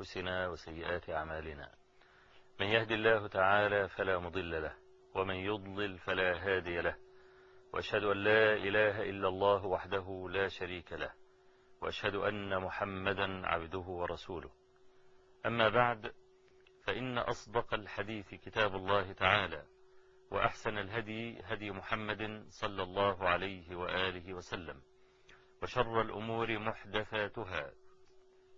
أنفسنا وسيئات أعمالنا. من يهد الله تعالى فلا مضل له ومن يضلل فلا هادي له. وأشهد أن لا إله إلا الله وحده لا شريك له. وأشهد أن محمدا عبده ورسوله. أما بعد فإن أصدق الحديث كتاب الله تعالى وأحسن الهدي هدي محمد صلى الله عليه وآله وسلم وشر الأمور محدثاتها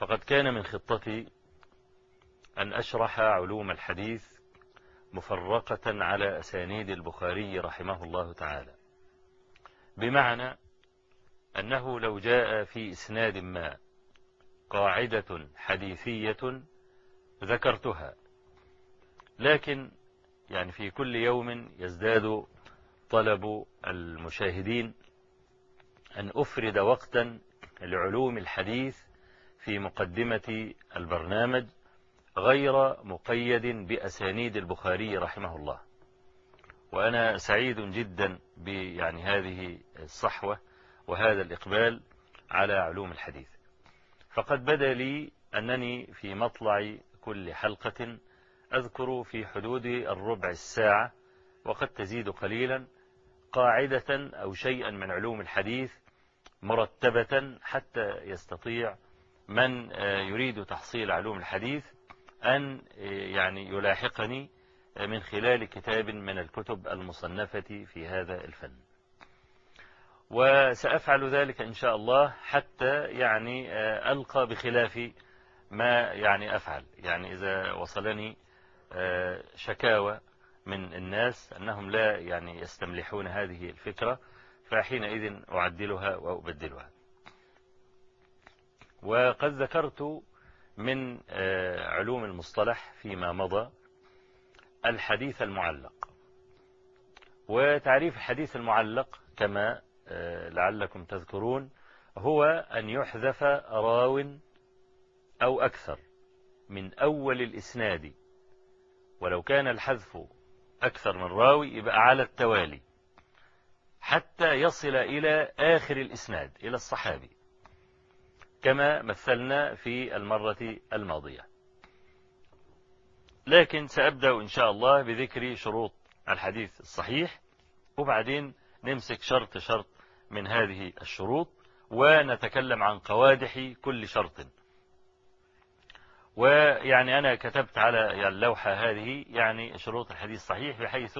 فقد كان من خطتي أن أشرح علوم الحديث مفرقة على أسانيد البخاري رحمه الله تعالى. بمعنى أنه لو جاء في إسناد ما قاعدة حديثية ذكرتها لكن يعني في كل يوم يزداد طلب المشاهدين أن أفرد وقتا لعلوم الحديث في مقدمة البرنامج غير مقيد بأسانيد البخاري رحمه الله. وأنا سعيد جدا بيعني هذه الصحوة وهذا الإقبال على علوم الحديث. فقد بدا لي أنني في مطلع كل حلقة أذكر في حدود الربع الساعة وقد تزيد قليلا قاعدة أو شيئا من علوم الحديث مرتبة حتى يستطيع من يريد تحصيل علوم الحديث أن يعني يلاحقني من خلال كتاب من الكتب المصنفة في هذا الفن. وسأفعل ذلك إن شاء الله حتى يعني ألقى بخلاف ما يعني أفعل. يعني إذا وصلني شكاوى من الناس أنهم لا يعني يستملحون هذه الفكرة فحينئذ أعدلها وأبدلها. وقد ذكرت من علوم المصطلح فيما مضى الحديث المعلق. وتعريف الحديث المعلق كما لعلكم تذكرون هو أن يحذف راو أو أكثر من أول الإسناد. ولو كان الحذف أكثر من راوي يبقى على التوالي حتى يصل إلى آخر الإسناد إلى الصحابي. كما مثلنا في المرة الماضية. لكن سأبدأ إن شاء الله بذكر شروط الحديث الصحيح وبعدين نمسك شرط شرط من هذه الشروط ونتكلم عن قوادح كل شرط. ويعني أنا كتبت على اللوحة هذه يعني شروط الحديث الصحيح بحيث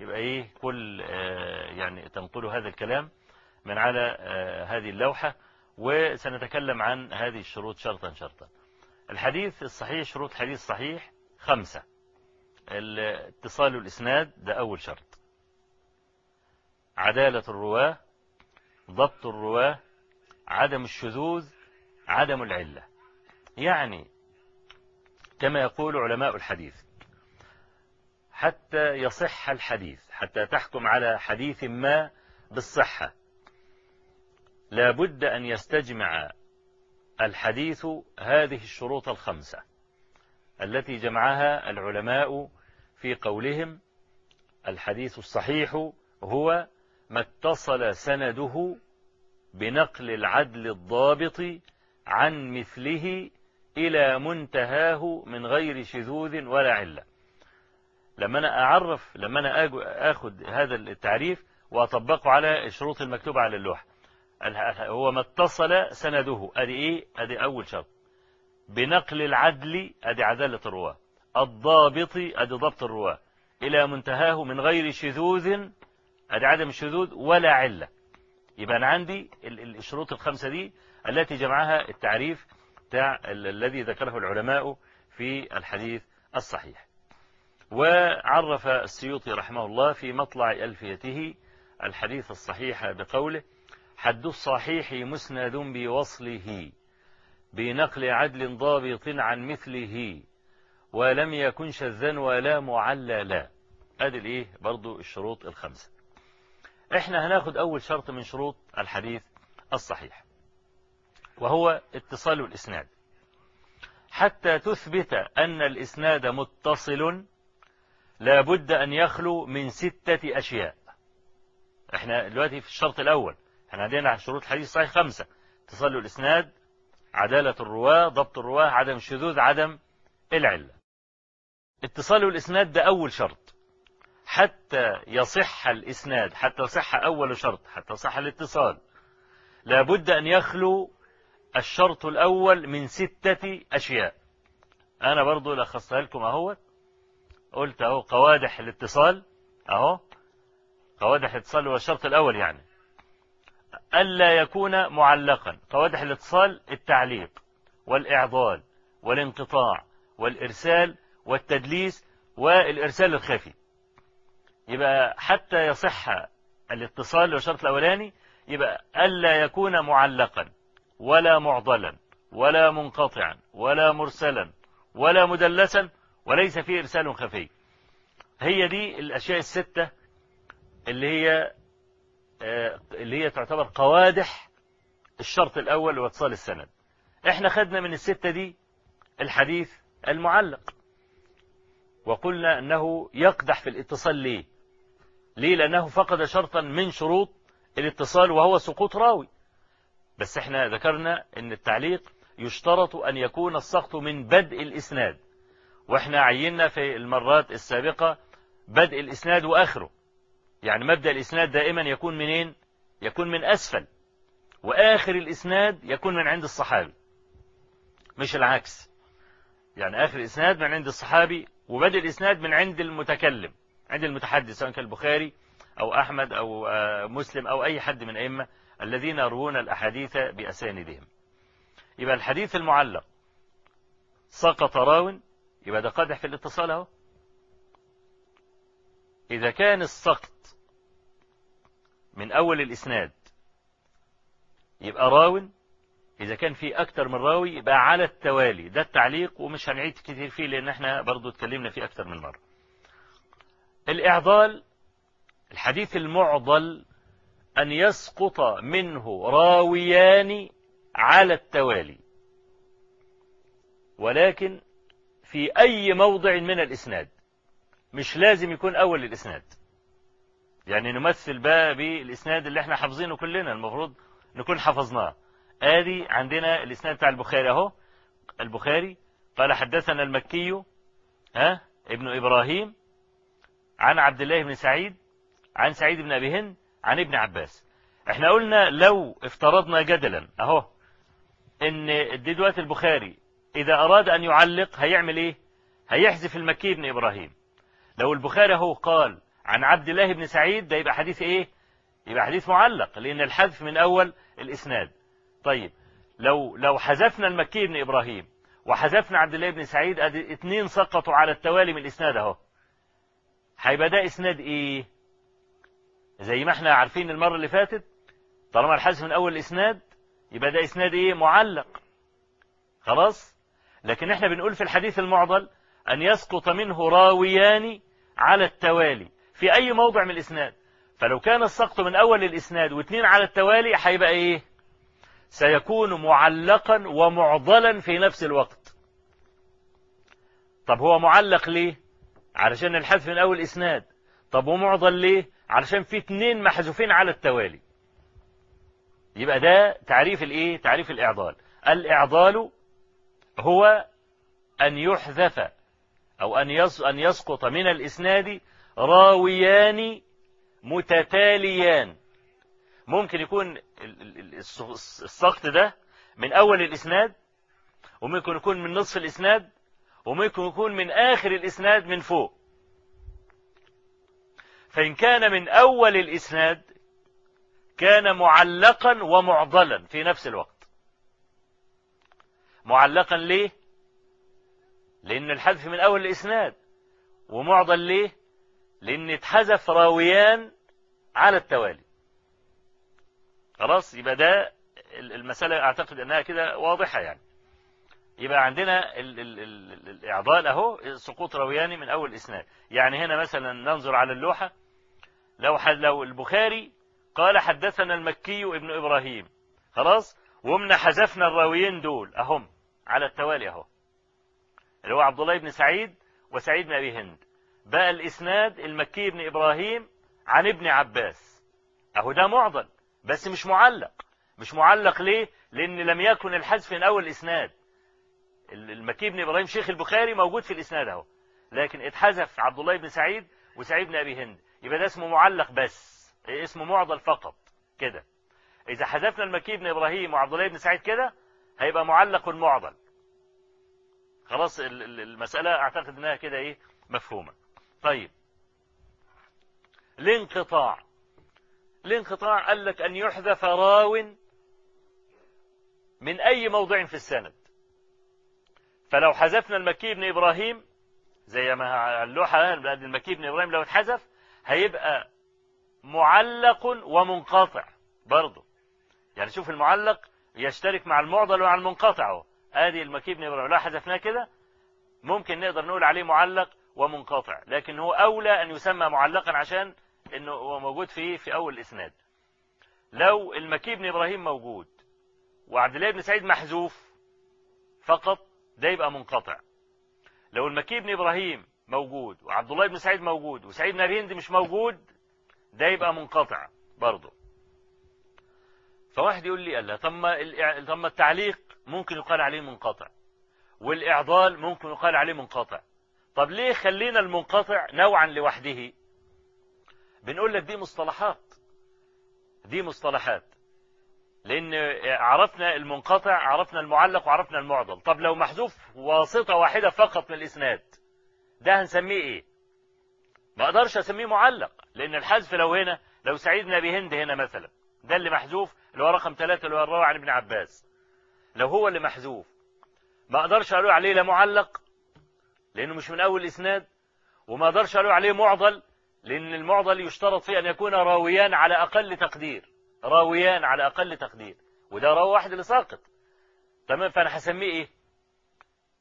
يبقى إيه كل يعني تنقل هذا الكلام من على هذه اللوحة. وسنتكلم عن هذه الشروط شرطا شرطا. الحديث الصحيح شروط الحديث الصحيح خمسة. اتصال الإسناد ده أول شرط. عدالة الرواة ضبط الرواة عدم الشذوذ عدم العلة. يعني كما يقول علماء الحديث حتى يصح الحديث حتى تحكم على حديث ما بالصحة. لا بد أن يستجمع الحديث هذه الشروط الخمسة التي جمعها العلماء في قولهم الحديث الصحيح هو ما اتصل سنده بنقل العدل الضابط عن مثله إلى منتهاه من غير شذوذ ولا علة. لما أنا أعرف لما أنا أخذ هذا التعريف وأطبقه على الشروط المكتوبة على اللوحة هو ما اتصل سنده. أدي إيه؟ أدي أول شرط. بنقل العدل أدي عدالة الرواة. الضابط أدي ضبط الرواة. إلى منتهاه من غير شذوذ أدي عدم الشذوذ ولا علة. يبقى أنا عندي الشروط الخمسة دي التي جمعها التعريف بتاع الذي ذكره العلماء في الحديث الصحيح. وعرف السيوطي رحمه الله في مطلع ألفيته الحديث الصحيح بقوله حد الصحيح مسند بوصله بنقل عدل ضابط عن مثله ولم يكن شذا ولا معللا. ادي الإيه؟ برضو الشروط الخمسة. إحنا هناخد أول شرط من شروط الحديث الصحيح وهو اتصال الإسناد. حتى تثبت أن الإسناد متصل لا بد أن يخلو من ستة أشياء. إحنا دلوقتي في الشرط الأول إحنا عندنا شروط الحديث الصحيح خمسة. اتصال الإسناد عدالة الرواة ضبط الرواة عدم الشذوذ عدم العلة. اتصال الإسناد ده أول شرط. حتى يصح الإسناد حتى يصح أول شرط حتى يصح الاتصال. لابد أن يخلو الشرط الأول من ستة أشياء. أنا برضو لخصتها لكم أهو. قلت أهو قوادح الاتصال. أهو. قوادح الاتصال هو الشرط الأول يعني. ألا يكون معلقا. قوادح الاتصال التعليق والإعضال والانقطاع والإرسال والتدليس والإرسال الخفي. يبقى حتى يصح الاتصال للشرط الأولاني يبقى ألا يكون معلقا ولا معضلا ولا منقطعا ولا مرسلا ولا مدلسا وليس فيه إرسال خفي. هي دي الأشياء الستة اللي هي اللي هي تعتبر قوادح الشرط الأول وإتصال السند. إحنا خدنا من الستة دي الحديث المعلق. وقلنا أنه يقدح في الاتصال ليه؟ ليه؟ لأنه فقد شرطا من شروط الاتصال وهو سقوط راوي. بس إحنا ذكرنا أن التعليق يشترط أن يكون السقط من بدء الإسناد. وإحنا عينا في المرات السابقة بدء الإسناد وآخره. يعني مبدأ الإسناد دائما يكون منين؟ يكون من أسفل وآخر الإسناد يكون من عند الصحابي مش العكس. يعني آخر الإسناد من عند الصحابي وبدء الإسناد من عند المتكلم عند المتحدث سواء كان البخاري أو أحمد أو مسلم أو أي حد من أئمة الذين يروون الأحاديث بأساندهم يبقى الحديث المعلق. سقط راو يبقى ده قادح في الاتصال أهو. إذا كان السقط من أول الإسناد. يبقى راو إذا كان في أكتر من راوي يبقى على التوالي. ده التعليق ومش هنعيد كتير فيه لأن إحنا برضو اتكلمنا فيه أكتر من مرة. الإعضال الحديث المعضل أن يسقط منه راويان على التوالي. ولكن في أي موضع من الإسناد. مش لازم يكون أول الإسناد. يعني نمثل بقى بالإسناد اللي إحنا حافظينه كلنا المفروض نكون حفظناه. آدي عندنا الإسناد بتاع البخاري أهو. البخاري قال حدثنا المكي ها ابن إبراهيم عن عبد الله بن سعيد عن سعيد بن أبي هند عن ابن عباس. إحنا قلنا لو افترضنا جدلا أهو إن دلوقتي البخاري إذا أراد أن يعلق هيعمل إيه؟ هيحذف المكي بن إبراهيم. لو البخاري هو قال عن عبد الله بن سعيد ده يبقى حديث إيه؟ يبقى حديث معلق لأن الحذف من أول الإسناد. طيب لو لو حذفنا المكي بن إبراهيم وحذفنا عبد الله بن سعيد أدي اتنين سقطوا على التوالي من الإسناد أهو. هيبقى ده إسناد إيه؟ زي ما إحنا عارفين المرة اللي فاتت طالما الحذف من أول الإسناد يبقى ده إسناد إيه؟ معلق. خلاص؟ لكن إحنا بنقول في الحديث المعضل أن يسقط منه راويان على التوالي. في أي موضع من الإسناد. فلو كان السقط من أول الإسناد واثنين على التوالي هيبقى إيه؟ سيكون معلقا ومعضلا في نفس الوقت. طب هو معلق ليه؟ علشان الحذف من أول إسناد. طب ومعضل ليه؟ علشان في اتنين محذوفين على التوالي. يبقى ده تعريف الإيه؟ تعريف الإعضال. الإعضال هو أن يحذف أن أن يسقط من الإسناد راويان متتاليان. ممكن يكون السقط ده من أول الإسناد وممكن يكون من نصف الإسناد وممكن يكون من آخر الإسناد من فوق. فإن كان من أول الإسناد كان معلقا ومعضلا في نفس الوقت. معلقا ليه؟ لأن الحذف من أول الإسناد ومعضل ليه؟ لأن اتحذف راويان على التوالي. خلاص؟ يبقى ده المسألة أعتقد أنها كده واضحة يعني. يبقى عندنا ال ال ال الإعضال أهو سقوط روياني من أول إسناد. يعني هنا مثلا ننظر على اللوحة. لو لو البخاري قال حدثنا المكي ابن إبراهيم. خلاص؟ ومن حذفنا الراويين دول. أهم على التوالي أهو. اللي هو عبد الله بن سعيد وسعيد بن أبي هند. بقى الإسناد المكي بن إبراهيم عن ابن عباس. أهو ده معضل بس مش معلق. مش معلق ليه؟ لأن لم يكن الحذف من أول إسناد. المكي بن إبراهيم شيخ البخاري موجود في الإسناد أهو. لكن اتحذف عبد الله بن سعيد وسعيد بن أبي هند. يبقى ده اسمه معلق بس. اسمه معضل فقط. كده. إذا حذفنا المكي بن إبراهيم وعبد الله بن سعيد كده هيبقى معلق معضل. خلاص المسألة أعتقد أنها كده إيه مفهومة. طيب. الانقطاع. الانقطاع قال لك أن يحذف راو من أي موضع في السند. فلو حذفنا المكي بن إبراهيم زي ما اللوحة المكي بن إبراهيم لو اتحذف هيبقى معلق ومنقطع برضه يعني شوف المعلق يشترك مع المعضل ومع المنقطع آدي المكي بن إبراهيم لو حذفناه كده ممكن نقدر نقول عليه معلق ومنقطع. لكن هو أولى أن يسمى معلقا عشان إنه هو موجود في في أول الإسناد. لو المكي بن إبراهيم موجود وعبد الله بن سعيد محذوف فقط ده يبقى منقطع. لو المكي بن إبراهيم موجود وعبد الله بن سعيد موجود وسعيد بن أبي هند مش موجود ده يبقى منقطع برضه. فواحد يقول لي طب ما طب ما التعليق ممكن يقال عليه منقطع والإعضال ممكن يقال عليه منقطع. طب ليه خلينا المنقطع نوعا لوحده؟ بنقول لك دي مصطلحات. دي مصطلحات. لأن عرفنا المنقطع عرفنا المعلق وعرفنا المعضل. طب لو محذوف واسطة واحدة فقط من الإسناد ده هنسميه إيه؟ ما أقدرش أسميه معلق لأن الحذف لو هنا لو سعيد بن ابي هند هنا مثلا ده اللي محذوف اللي هو رقم ثلاثة اللي هو عن ابن عباس. لو هو اللي محذوف ما أقدرش أقول عليه لا معلق لأنه مش من أول اسناد وما أقدرش أقول عليه معضل لأن المعضل يشترط فيه أن يكون راويان على أقل تقدير راويان على أقل تقدير وده راوي واحد اللي ساقط. تمام؟ فأنا هسميه إيه؟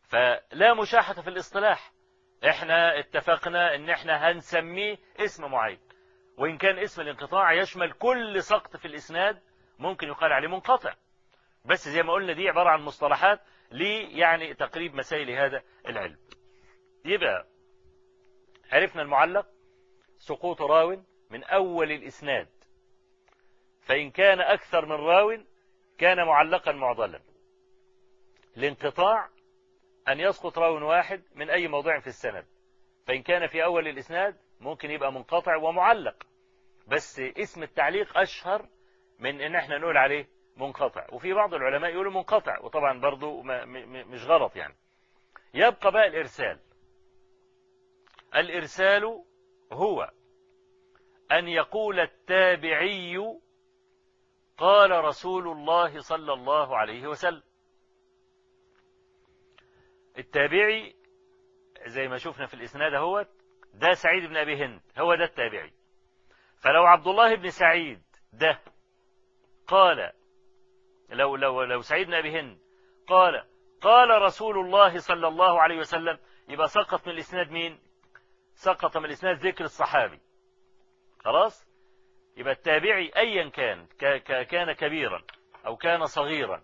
فلا مشاحة في الاصطلاح. إحنا اتفقنا إن إحنا هنسميه اسم معين وإن كان اسم الانقطاع يشمل كل سقط في الإسناد ممكن يقال عليه منقطع. بس زي ما قلنا دي عبارة عن مصطلحات لي يعني تقريب مسائل هذا العلم. يبقى عرفنا المعلق سقوط راو من أول الإسناد. فإن كان أكثر من راو كان معلقا معضلا. الانقطاع أن يسقط راو واحد من أي موضع في السند. فإن كان في أول الإسناد ممكن يبقى منقطع ومعلق. بس اسم التعليق أشهر من إن إحنا نقول عليه منقطع. وفي بعض العلماء يقولوا منقطع وطبعا برضو مش غلط يعني. يبقى بقى الإرسال. الإرسال هو أن يقول التابعي قال رسول الله صلى الله عليه وسلم. التابعي زي ما شفنا في الإسناد هو ده سعيد بن أبي هند هو ده التابعي. فلو عبد الله بن سعيد ده قال لو لو لو سعيد بن أبي هند قال قال رسول الله صلى الله عليه وسلم يبقى سقط من الإسناد مين؟ سقط من الإسناد ذكر الصحابي. خلاص؟ يبقى التابعي ايا كان كان كبيرا أو كان صغيرا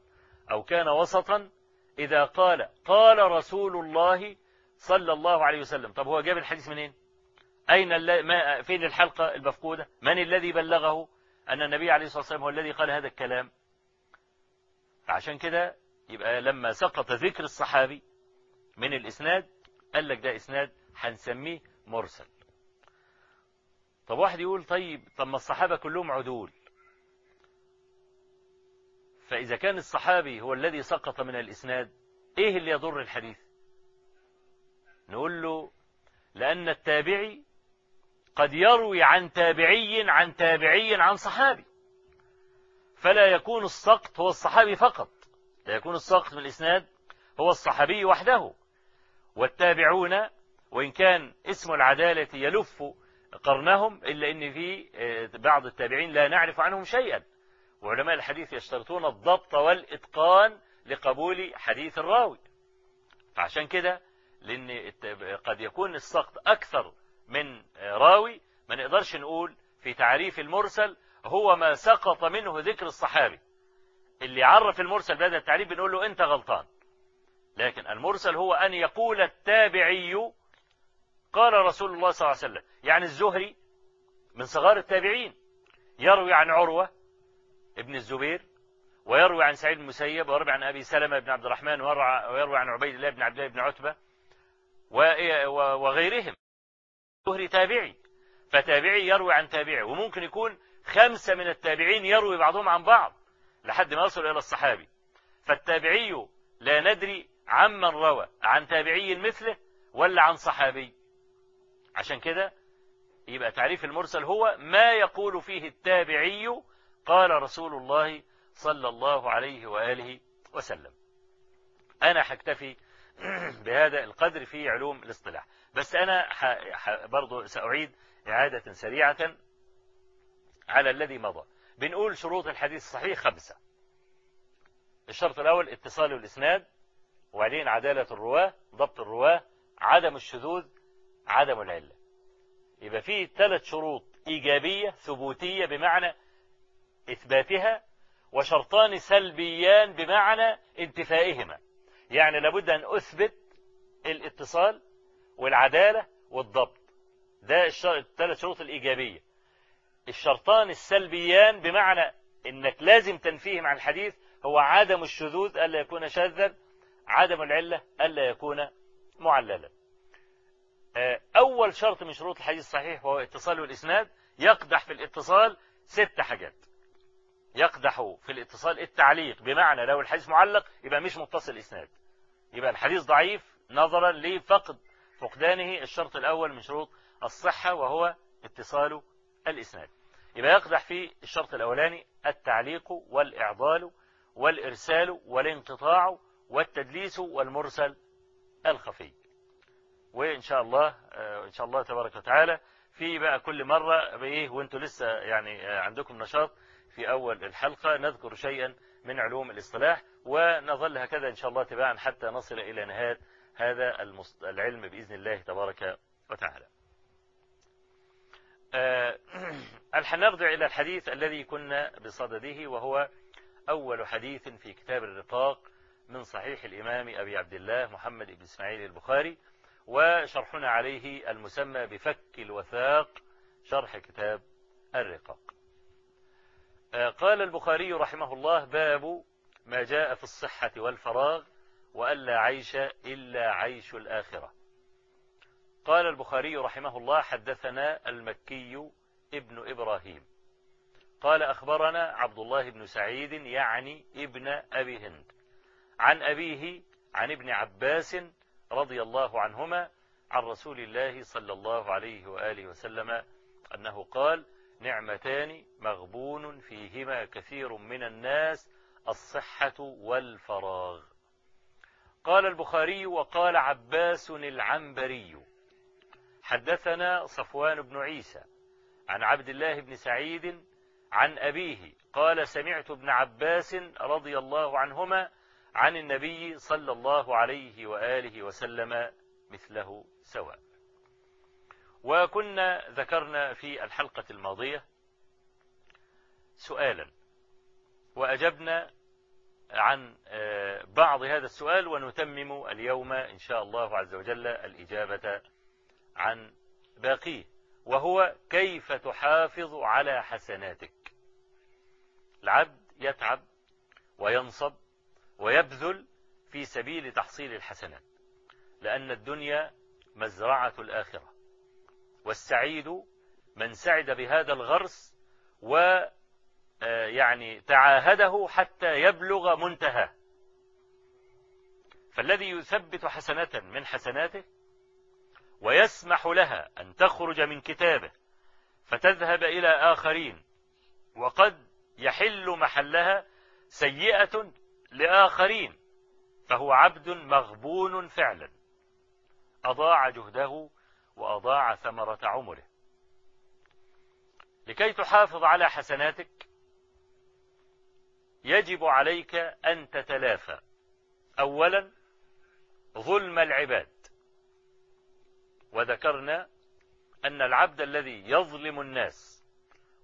أو كان وسطا إذا قال قال رسول الله صلى الله عليه وسلم. طب هو جاب الحديث منين؟ أين ما فين الحلقة المفقودة؟ من الذي بلغه أن النبي عليه الصلاة والسلام هو الذي قال هذا الكلام؟ فعشان كده يبقى لما سقط ذكر الصحابي من الإسناد قال لك ده إسناد هنسميه مرسل. طب واحد يقول طيب طب ما الصحابة كلهم عدول. فإذا كان الصحابي هو الذي سقط من الإسناد إيه اللي يضر الحديث؟ نقول له لأن التابعي قد يروي عن تابعي عن تابعي عن صحابي. فلا يكون السقط هو الصحابي فقط. لا يكون السقط من الإسناد هو الصحابي وحده. والتابعون وإن كان اسم العدالة يلف قرنهم إلا أن في بعض التابعين لا نعرف عنهم شيئا. وعلماء الحديث يشترطون الضبط والإتقان لقبول حديث الراوي. فعشان كده لأن قد يكون السقط أكثر من راوي ما نقدرش نقول في تعريف المرسل هو ما سقط منه ذكر الصحابي. اللي عرف المرسل بهذا التعريف بنقول له أنت غلطان. لكن المرسل هو أن يقول التابعي قال رسول الله صلى الله عليه وسلم يعني الزهري من صغار التابعين يروي عن عروة ابن الزبير ويروي عن سعيد المسيب ويروي عن أبي سلمة بن عبد الرحمن ويروي عن عبيد الله بن عبد الله بن عتبة وغيرهم. الزهري تابعي فتابعي يروي عن تابعي وممكن يكون خمسة من التابعين يروي بعضهم عن بعض لحد ما يصل إلى الصحابي. فالتابعي لا ندري عمن روى عن تابعي مثله ولا عن صحابي. عشان كده يبقى تعريف المرسل هو ما يقول فيه التابعي قال رسول الله صلى الله عليه وآله وسلم. أنا حكتفي بهذا القدر في علوم الاصطلاح. بس أنا برضو سأعيد إعادة سريعة على الذي مضى. بنقول شروط الحديث الصحيح خمسة. الشرط الأول اتصال الإسناد وبعدين عدالة الرواة ضبط الرواة عدم الشذوذ عدم العلة. يبقى فيه ثلاث شروط إيجابية ثبوتية بمعنى إثباتها وشرطان سلبيان بمعنى انتفائهما. يعني لابد أن أثبت الاتصال والعدالة والضبط. ده الثلاث شروط الإيجابية. الشرطان السلبيان بمعنى إنك لازم تنفيهم عن الحديث هو عدم الشذوذ ألا يكون شاذا عدم العلة ألا يكون معللا. أول شرط من شروط الحديث الصحيح وهو اتصال الإسناد يقدح في الاتصال ست حاجات. يقدح في الاتصال التعليق بمعنى لو الحديث معلق يبقى مش متصل إسناد يبقى الحديث ضعيف نظرا لفقد فقدانه الشرط الأول من شروط الصحة وهو اتصال الإسناد. يبقى يقدح في الشرط الأولاني التعليق والإعضال والإرسال والانقطاع والتدليس والمرسل الخفي. وإن شاء الله إن شاء الله تبارك وتعالى في بقى كل مرة بإيه وإنتوا لسه يعني عندكم نشاط في أول الحلقة. نذكر شيئا من علوم الاصطلاح ونظل هكذا إن شاء الله تباعا حتى نصل إلى نهاية هذا العلم بإذن الله تبارك وتعالى. الحين نرجع إلى الحديث الذي كنا بصدده؟ وهو أول حديث في كتاب الرقاق من صحيح الإمام أبي عبد الله محمد بن إسماعيل البخاري. وشرحنا عليه المسمى بفك الوثاق شرح كتاب الرقاق. قال البخاري رحمه الله باب ما جاء في الصحة والفراغ وألا عيش إلا عيش الآخرة. قال البخاري رحمه الله حدثنا المكي ابن إبراهيم. قال أخبرنا عبد الله بن سعيد يعني ابن أبي هند عن أبيه عن ابن عباس رضي الله عنهما عن رسول الله صلى الله عليه وآله وسلم أنه قال نعمتان مغبون فيهما كثير من الناس الصحة والفراغ. قال البخاري وقال عباس العنبري حدثنا صفوان بن عيسى عن عبد الله بن سعيد عن أبيه قال سمعت ابن عباس رضي الله عنهما عن النبي صلى الله عليه وآله وسلم مثله سواء. وكنا ذكرنا في الحلقة الماضية سؤالا وأجبنا عن بعض هذا السؤال ونتمم اليوم إن شاء الله عز وجل الإجابة عن باقيه وهو كيف تحافظ على حسناتك؟ العبد يتعب وينصب ويبذل في سبيل تحصيل الحسنات لأن الدنيا مزرعة الآخرة والسعيد من سعد بهذا الغرس و يعني تعاهده حتى يبلغ منتهى فالذي يثبت حسنة من حسناته ويسمح لها أن تخرج من كتابه فتذهب إلى آخرين وقد يحل محلها سيئة لآخرين فهو عبد مغبون فعلا. أضاع جهده وأضاع ثمرة عمره. لكي تحافظ على حسناتك يجب عليك أن تتلافى. أولا ظلم العباد. وذكرنا أن العبد الذي يظلم الناس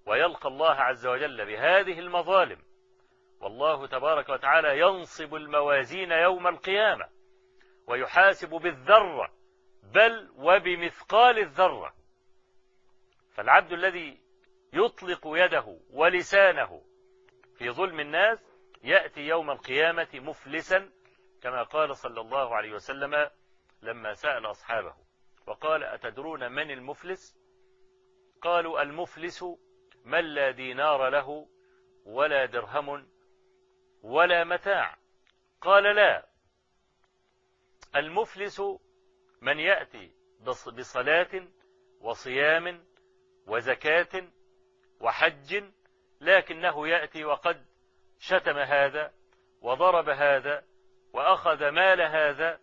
ويلقى الله عز وجل بهذه المظالم والله تبارك وتعالى ينصب الموازين يوم القيامة ويحاسب بالذرة بل وبمثقال الذرة. فالعبد الذي يطلق يده ولسانه في ظلم الناس يأتي يوم القيامة مفلسا كما قال صلى الله عليه وسلم لما سأل أصحابه. وقال أتدرون من المفلس؟ قالوا المفلس من لا دينار له ولا درهم ولا متاع. قال لا. المفلس من يأتي بصلاة وصيام وزكاة وحج لكنه يأتي وقد شتم هذا وضرب هذا وأخذ مال هذا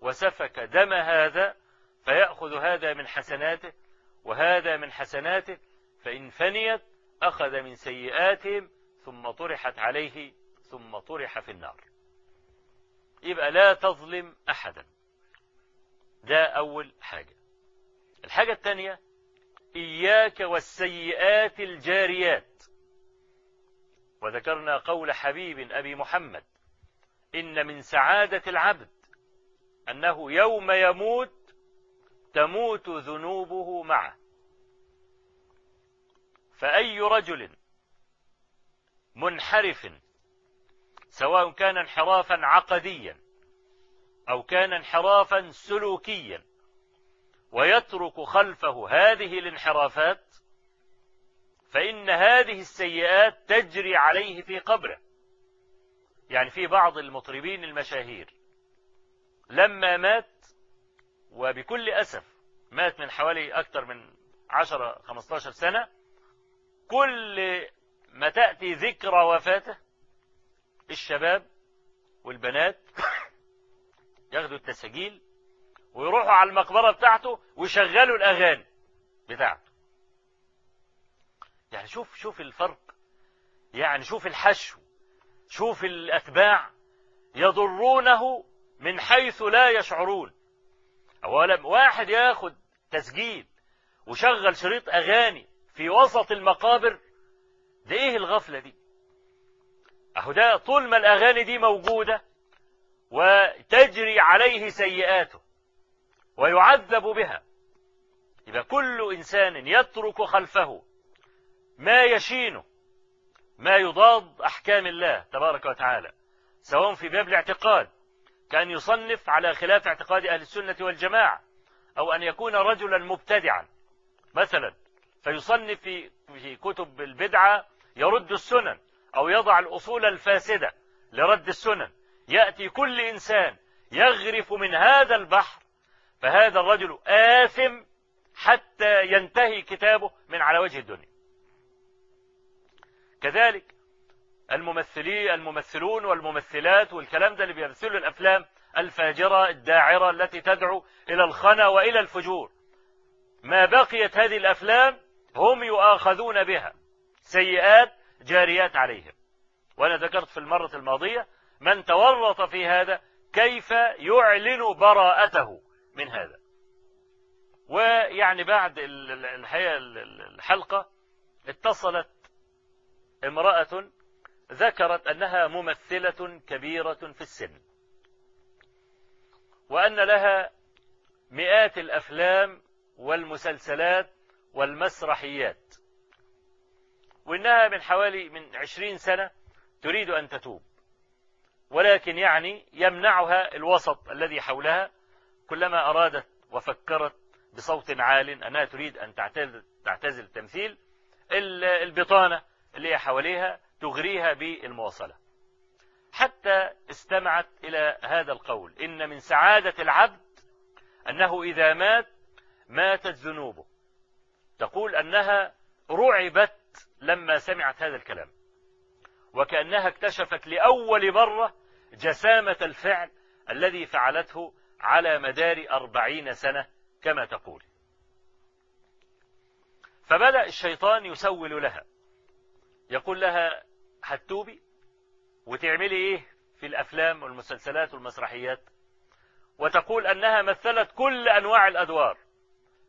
وسفك دم هذا فيأخذ هذا من حسناته وهذا من حسناته فإن فنيت أخذ من سيئاتهم ثم طرحت عليه ثم طرح في النار. يبقى لا تظلم أحدا. ده أول حاجة. الحاجة الثانية إياك والسيئات الجاريات. وذكرنا قول حبيب أبي محمد إن من سعادة العبد أنه يوم يموت تموت ذنوبه معه. فأي رجل منحرف سواء كان انحرافا عقديا أو كان انحرافا سلوكيا ويترك خلفه هذه الانحرافات فإن هذه السيئات تجري عليه في قبره. يعني في بعض المطربين المشاهير لما مات وبكل أسف مات من حوالي أكثر من 10 15 سنة كل ما تأتي ذكرى وفاته الشباب والبنات ياخدوا التسجيل ويروحوا على المقبرة بتاعته ويشغلوا الأغاني بتاعته. يعني شوف شوف الفرق. يعني شوف الحشو شوف الأتباع يضرونه من حيث لا يشعرون. أولا واحد ياخد تسجيل وشغل شريط أغاني في وسط المقابر ده إيه الغفلة دي؟ أهو ده طول ما الأغاني دي موجودة وتجري عليه سيئاته ويعذب بها يبقى كل إنسان يترك خلفه ما يشينه ما يضاد أحكام الله تبارك وتعالى سواء في باب الاعتقاد كأن يصنف على خلاف اعتقاد أهل السنة والجماعة أو أن يكون رجلا مبتدعا. مثلا فيصنف في في كتب البدعة يرد السنن أو يضع الأصول الفاسدة لرد السنن. يأتي كل إنسان يغرف من هذا البحر فهذا الرجل آثم حتى ينتهي كتابه من على وجه الدنيا. كذلك الممثلين الممثلون والممثلات والكلام ده اللي بيمثلوا الأفلام الفاجرة الداعرة التي تدعو إلى الخنا وإلى الفجور. ما بقيت هذه الأفلام هم يؤاخذون بها. سيئات جاريات عليهم. وأنا ذكرت في المرة الماضية من تورط في هذا كيف يعلن براءته من هذا. ويعني بعد الحقيقة الحلقة اتصلت امرأة ذكرت أنها ممثلة كبيرة في السن. وأن لها مئات الأفلام والمسلسلات والمسرحيات. وإنها من حوالي من عشرين سنة تريد أن تتوب. ولكن يعني يمنعها الوسط الذي حولها. كلما أرادت وفكرت بصوت عال أنها تريد أن تعتزل, تعتزل التمثيل البطانة اللي حواليها تغريها بالمواصلة. حتى استمعت إلى هذا القول. إن من سعادة العبد أنه إذا مات ماتت ذنوبه. تقول أنها رعبت لما سمعت هذا الكلام. وكأنها اكتشفت لأول مرة جسامة الفعل الذي فعلته على مدار أربعين سنة كما تقول. فبدأ الشيطان يسول لها. يقول لها هتوبي وتعملي إيه في الأفلام والمسلسلات والمسرحيات؟ وتقول أنها مثلت كل أنواع الأدوار.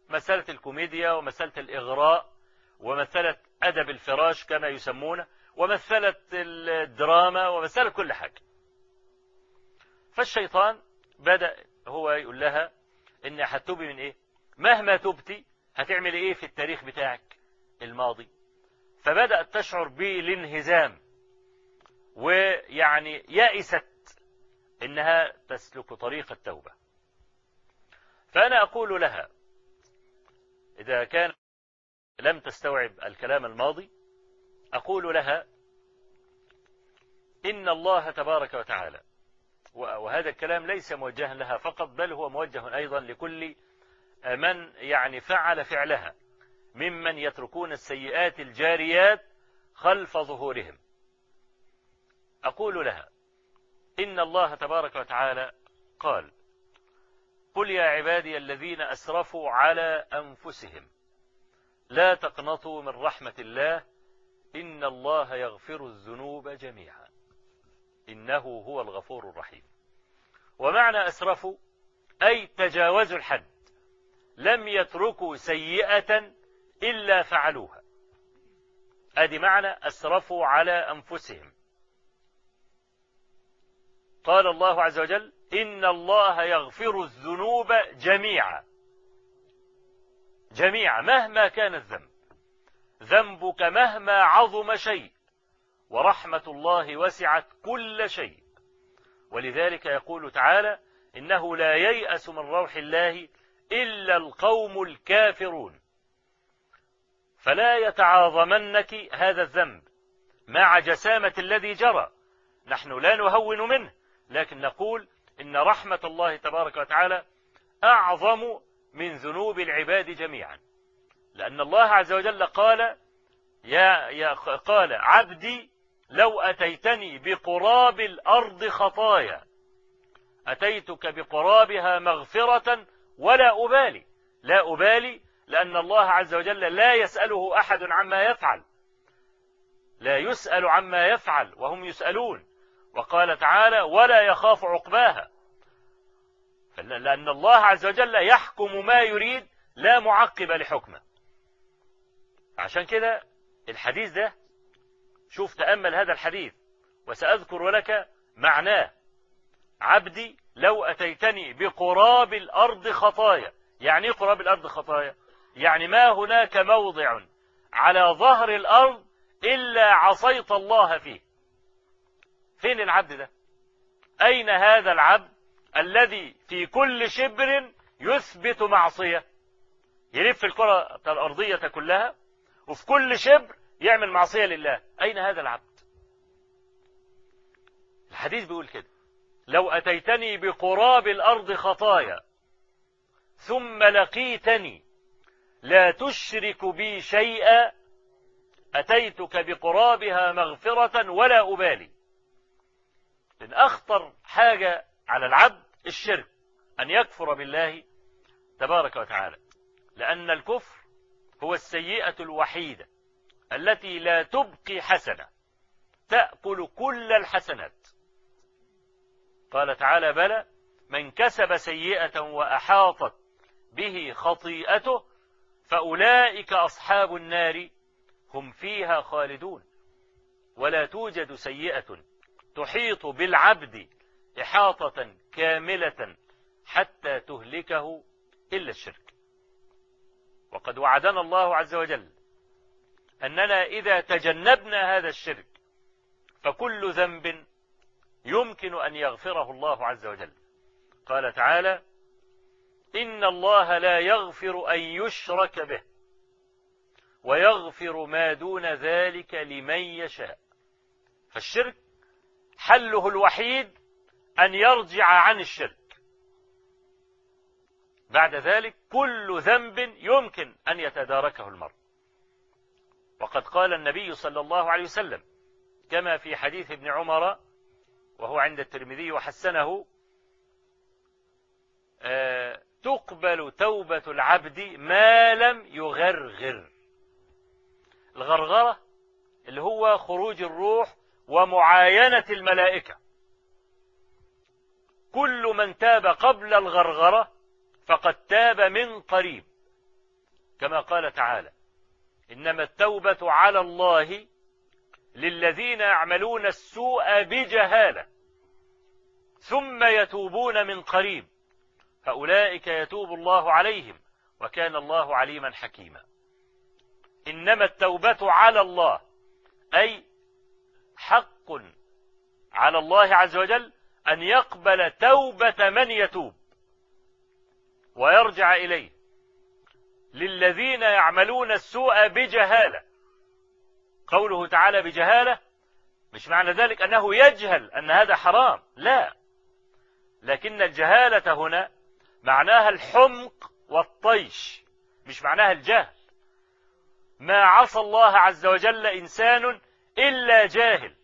مسألة الكوميديا ومسألة الإغراء ومثلت أدب الفراش كما يسمونه ومثلت الدراما ومثلت كل حاجة. فالشيطان بدأ هو يقول لها ان هتوبي من إيه؟ مهما تبتي هتعمل إيه في التاريخ بتاعك الماضي؟ فبدأت تشعر بالانهزام ويعني يأست إنها تسلك طريق التوبة. فأنا أقول لها إذا كان لم تستوعب الكلام الماضي أقول لها إن الله تبارك وتعالى وهذا الكلام ليس موجها لها فقط بل هو موجه أيضا لكل من يعني فعل فعلها ممن يتركون السيئات الجاريات خلف ظهورهم. أقول لها إن الله تبارك وتعالى قال قل يا عبادي الذين أسرفوا على أنفسهم لا تقنطوا من رحمة الله إن الله يغفر الذنوب جميعا. إنه هو الغفور الرحيم. ومعنى أسرفوا أي تجاوزوا الحد. لم يتركوا سيئة إلا فعلوها. أدي معنى أسرفوا على أنفسهم. قال الله عز وجل إن الله يغفر الذنوب جميعا. جميعا مهما كان الذنب. ذنبك مهما عظم شيء ورحمة الله وسعت كل شيء. ولذلك يقول تعالى إنه لا ييأس من روح الله إلا القوم الكافرون. فلا يتعاظمنك هذا الذنب مع جسامة الذي جرى. نحن لا نهون منه لكن نقول إن رحمة الله تبارك وتعالى أعظم من ذنوب العباد جميعا. لأن الله عز وجل قال يا, يا قال عبدي لو أتيتني بقراب الأرض خطايا أتيتك بقرابها مغفرة ولا أبالي. لا أبالي لأن الله عز وجل لا يسأله أحد عما يفعل. لا يسأل عما يفعل وهم يسألون. وقال تعالى ولا يخاف عقباها. لأن الله عز وجل يحكم ما يريد لا معقب لحكمه. عشان كده الحديث ده شوف تأمل هذا الحديث وسأذكر لك معناه. عبدي لو أتيتني بقراب الأرض خطايا. يعني إيه قراب الأرض خطايا؟ يعني ما هناك موضع على ظهر الأرض إلا عصيت الله فيه. فين العبد ده؟ أين هذا العبد؟ الذي في كل شبر يثبت معصية. يلف الكرة الأرضية كلها وفي كل شبر يعمل معصية لله. أين هذا العبد؟ الحديث بيقول كده. لو أتيتني بقراب الأرض خطايا ثم لقيتني لا تشرك بي شيئا أتيتك بقرابها مغفرة ولا أبالي. لأن أخطر حاجة على العبد الشرك أن يكفر بالله تبارك وتعالى. لأن الكفر هو السيئة الوحيدة التي لا تبقي حسنة تأكل كل الحسنات. قال تعالى بلى من كسب سيئة وأحاطت به خطيئته فأولئك أصحاب النار هم فيها خالدون. ولا توجد سيئة تحيط بالعبد إحاطة كاملة حتى تهلكه إلا الشرك. وقد وعدنا الله عز وجل أننا إذا تجنبنا هذا الشرك فكل ذنب يمكن أن يغفره الله عز وجل. قال تعالى إن الله لا يغفر أن يشرك به ويغفر ما دون ذلك لمن يشاء. فالشرك حله الوحيد أن يرجع عن الشرك. بعد ذلك كل ذنب يمكن أن يتداركه المرء. وقد قال النبي صلى الله عليه وسلم كما في حديث ابن عمر وهو عند الترمذي وحسنه آه تقبل توبة العبد ما لم يغرغر. الغرغرة اللي هو خروج الروح ومعاينة الملائكة. كل من تاب قبل الغرغرة فقد تاب من قريب. كما قال تعالى إنما التوبة على الله للذين يعملون السوء بجهالة ثم يتوبون من قريب. فأولئك يتوب الله عليهم وكان الله عليما حكيما. إنما التوبة على الله أي حق على الله عز وجل أن يقبل توبة من يتوب ويرجع إليه. للذين يعملون السوء بجهالة. قوله تعالى بجهالة مش معنى ذلك أنه يجهل أن هذا حرام لا. لكن الجهالة هنا معناها الحمق والطيش مش معناها الجهل. ما عصى الله عز وجل إنسان إلا جاهل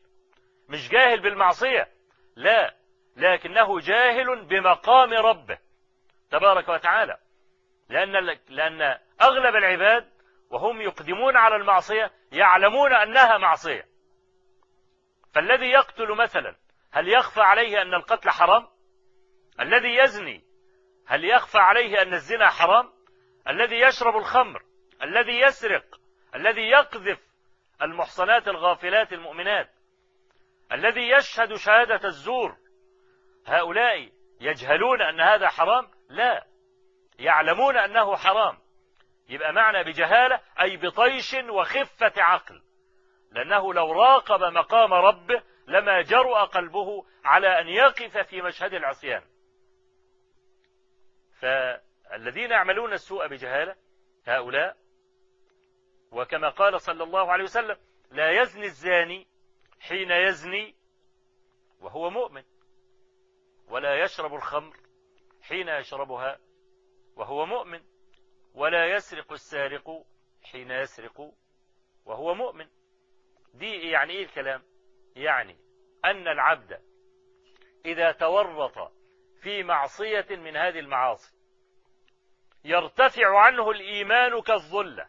مش جاهل بالمعصية لا. لكنه جاهل بمقام ربه تبارك وتعالى. لأن, لأن أغلب العباد وهم يقدمون على المعصية يعلمون أنها معصية. فالذي يقتل مثلا هل يخفى عليه أن القتل حرام؟ الذي يزني هل يخفى عليه أن الزنا حرام؟ الذي يشرب الخمر الذي يسرق الذي يقذف المحصنات الغافلات المؤمنات الذي يشهد شهادة الزور هؤلاء يجهلون أن هذا حرام؟ لا. يعلمون أنه حرام. يبقى معنى بجهالة أي بطيش وخفة عقل. لأنه لو راقب مقام ربه لما جرؤ قلبه على أن يقف في مشهد العصيان. فالذين يعملون السوء بجهالة هؤلاء وكما قال صلى الله عليه وسلم لا يزني الزاني حين يزني وهو مؤمن. ولا يشرب الخمر حين يشربها وهو مؤمن ولا يسرق السارق حين يسرق وهو مؤمن. دي يعني إيه الكلام؟ يعني أن العبد إذا تورط في معصية من هذه المعاصي يرتفع عنه الإيمان كالظلة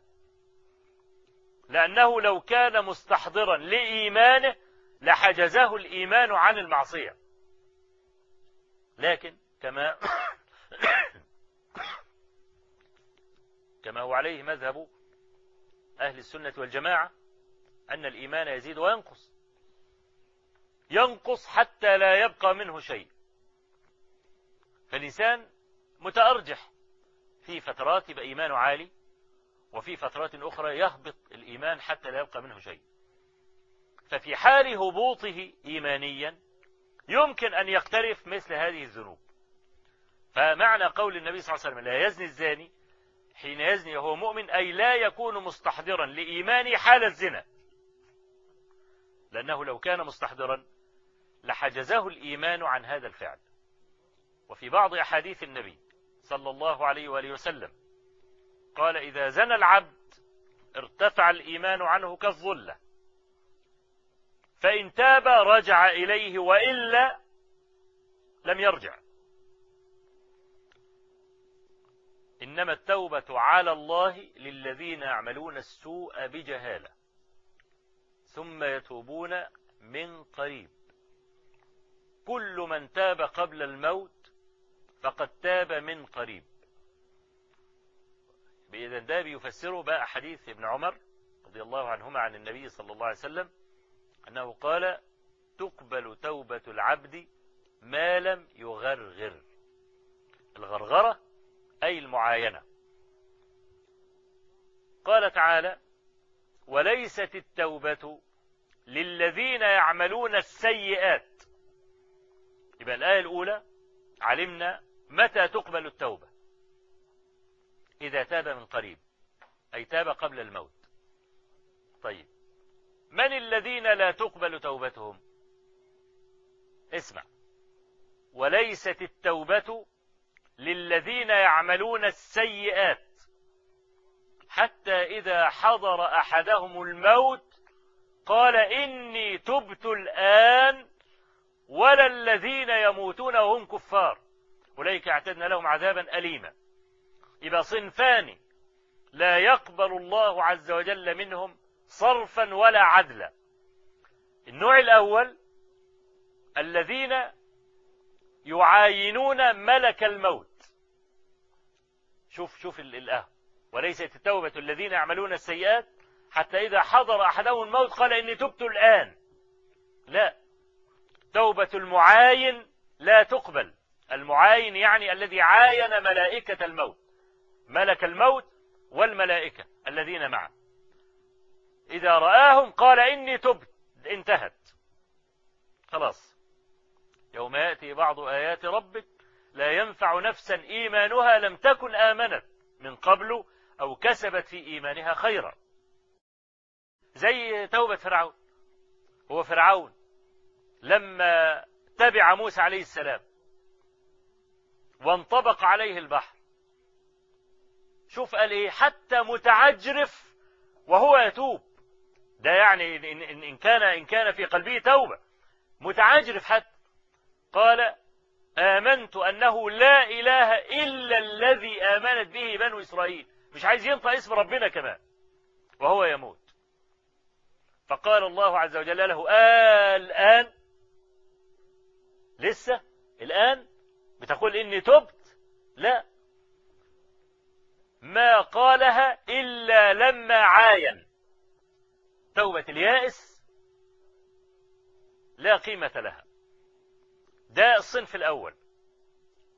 لأنه لو كان مستحضرا لإيمانه لحجزه الإيمان عن المعصية. لكن كما كما هو عليه مذهب أهل السنة والجماعة أن الإيمان يزيد وينقص. ينقص حتى لا يبقى منه شيء. فالإنسان متأرجح في فترات يبقى إيمانه عالي وفي فترات أخرى يهبط الإيمان حتى لا يبقى منه شيء. ففي حال هبوطه إيمانيا يمكن أن يقترف مثل هذه الذنوب. فمعنى قول النبي صلى الله عليه وسلم لا يزني الزاني حين يزني وهو مؤمن أي لا يكون مستحضرا لإيمانه حال الزنا. لأنه لو كان مستحضرا لحجزه الإيمان عن هذا الفعل. وفي بعض أحاديث النبي صلى الله عليه وآله وسلم قال إذا زنى العبد ارتفع الإيمان عنه كالظلة. فإن تاب رجع إليه وإلا لم يرجع. إنما التوبة على الله للذين يعملون السوء بجهالة ثم يتوبون من قريب. كل من تاب قبل الموت فقد تاب من قريب. بإذن ده بيفسره بقى حديث ابن عمر رضي الله عنهما عن النبي صلى الله عليه وسلم أنه قال تقبل توبة العبد ما لم يغرغر. الغرغرة أي المعاينة. قال تعالى وليست التوبة للذين يعملون السيئات. يبقى الآية الأولى علمنا متى تقبل التوبة. إذا تاب من قريب أي تاب قبل الموت. طيب من الذين لا تقبل توبتهم؟ اسمع. وليست التوبة للذين يعملون السيئات حتى إذا حضر أحدهم الموت قال إني تبت الآن ولا الذين يموتون وهم كفار. أولئك اعتدنا لهم عذابا أليما. يبقى صنفان لا يقبل الله عز وجل منهم صرفا ولا عدلا. النوع الأول الذين يعاينون ملك الموت. شوف شوف الآه وليست التوبة الذين يعملون السيئات حتى إذا حضر أحدهم الموت قال إني تبت الآن. لا. توبة المعاين لا تقبل. المعاين يعني الذي عاين ملائكة الموت. ملك الموت والملائكة الذين معه. إذا رآهم قال إني تبت. انتهت. خلاص. يوم يأتي بعض آيات ربك لا ينفع نفسا إيمانها لم تكن آمنت من قبل أو كسبت في إيمانها خيرا. زي توبة فرعون. هو فرعون. لما تبع موسى عليه السلام وانطبق عليه البحر. شوف قال إيه؟ حتى متعجرف وهو يتوب. ده يعني إن, كان إن كان في قلبه توبة. متعجرف حتى قال آمنت أنه لا إله إلا الذي آمنت به بنو إسرائيل. مش عايز ينطق اسم ربنا كمان. وهو يموت. فقال الله عز وجل له آه الآن لسه؟ الآن؟ بتقول إني تبت؟ لا. ما قالها إلا لما عاين. توبة اليائس لا قيمة لها. ده الصنف الأول.